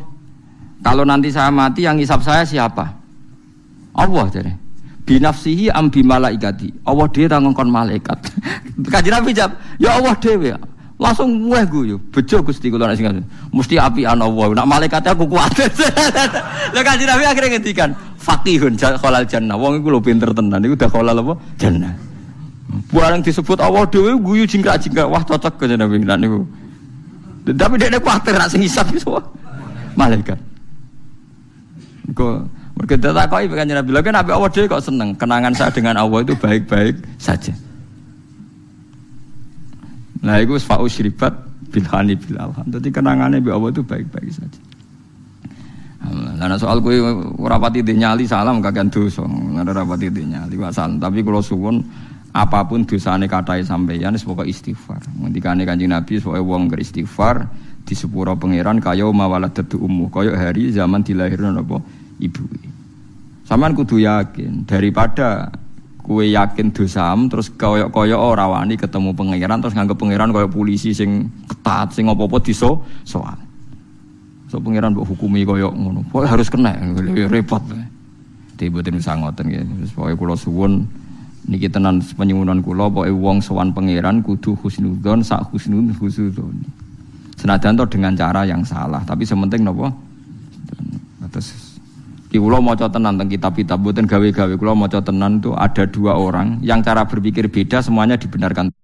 kalau nanti saya mati yang hisap saya siapa? Allah jadi. Binafsihi am malaikati. Allah dia kon malaikat. Kaji Nabi jawab, ya Allah dewe. Langsung gue guyu, bejo Gusti kula nek sing mesti api ana Allah. Nak malaikatnya aku kuat. Lah kaji Nabi akhirnya ngendikan, faqihun khalal jannah. Wong iku lho pinter tenan. Iku udah khalal apa? Jannah. Barang disebut Allah dewe guyu jingkrak-jingkrak. Wah cocok ke Nabi niku. Tapi dia kuatir nak sing hisab iso. Malaikat. Kok kau ibu Nabi lagi Nabi Allah dia kok seneng kenangan saya dengan Allah itu baik-baik saja. Nah itu fa'u syribat bilhani bil alham. Kenangannya Nabi Allah itu baik-baik saja. Nah soal kue rapati di nyali salam kagian dosa, ada rapati di nyali salam. Tapi kalau suwun apa pun dosane katai sampeyan semoga istighfar. Ngendikane Kanjeng Nabi supaya wong istighfar di sepuro pangeran kaya tetu umuh kaya hari zaman dilahirno napa ibu Saman kudu yakin daripada kue yakin dosam terus koyok koyok ora wani ketemu pangeran terus nganggep pangeran koyok polisi sing ketat sing apa-apa diso soal. So pangeran mbok hukumi koyok ngono. Pokoke harus kena repot. Tiba-tiba ngoten ya. Terus pokoke kula suwun niki tenan penyuwunan kula pokoke wong sowan pangeran kudu husnudzon sak husnul husnudzon. Senajan to dengan cara yang salah, tapi sementing nopo. Di mau maca tenan tentang kitab-kitab buatan gawe-gawe mau maca tenan itu ada dua orang yang cara berpikir beda semuanya dibenarkan.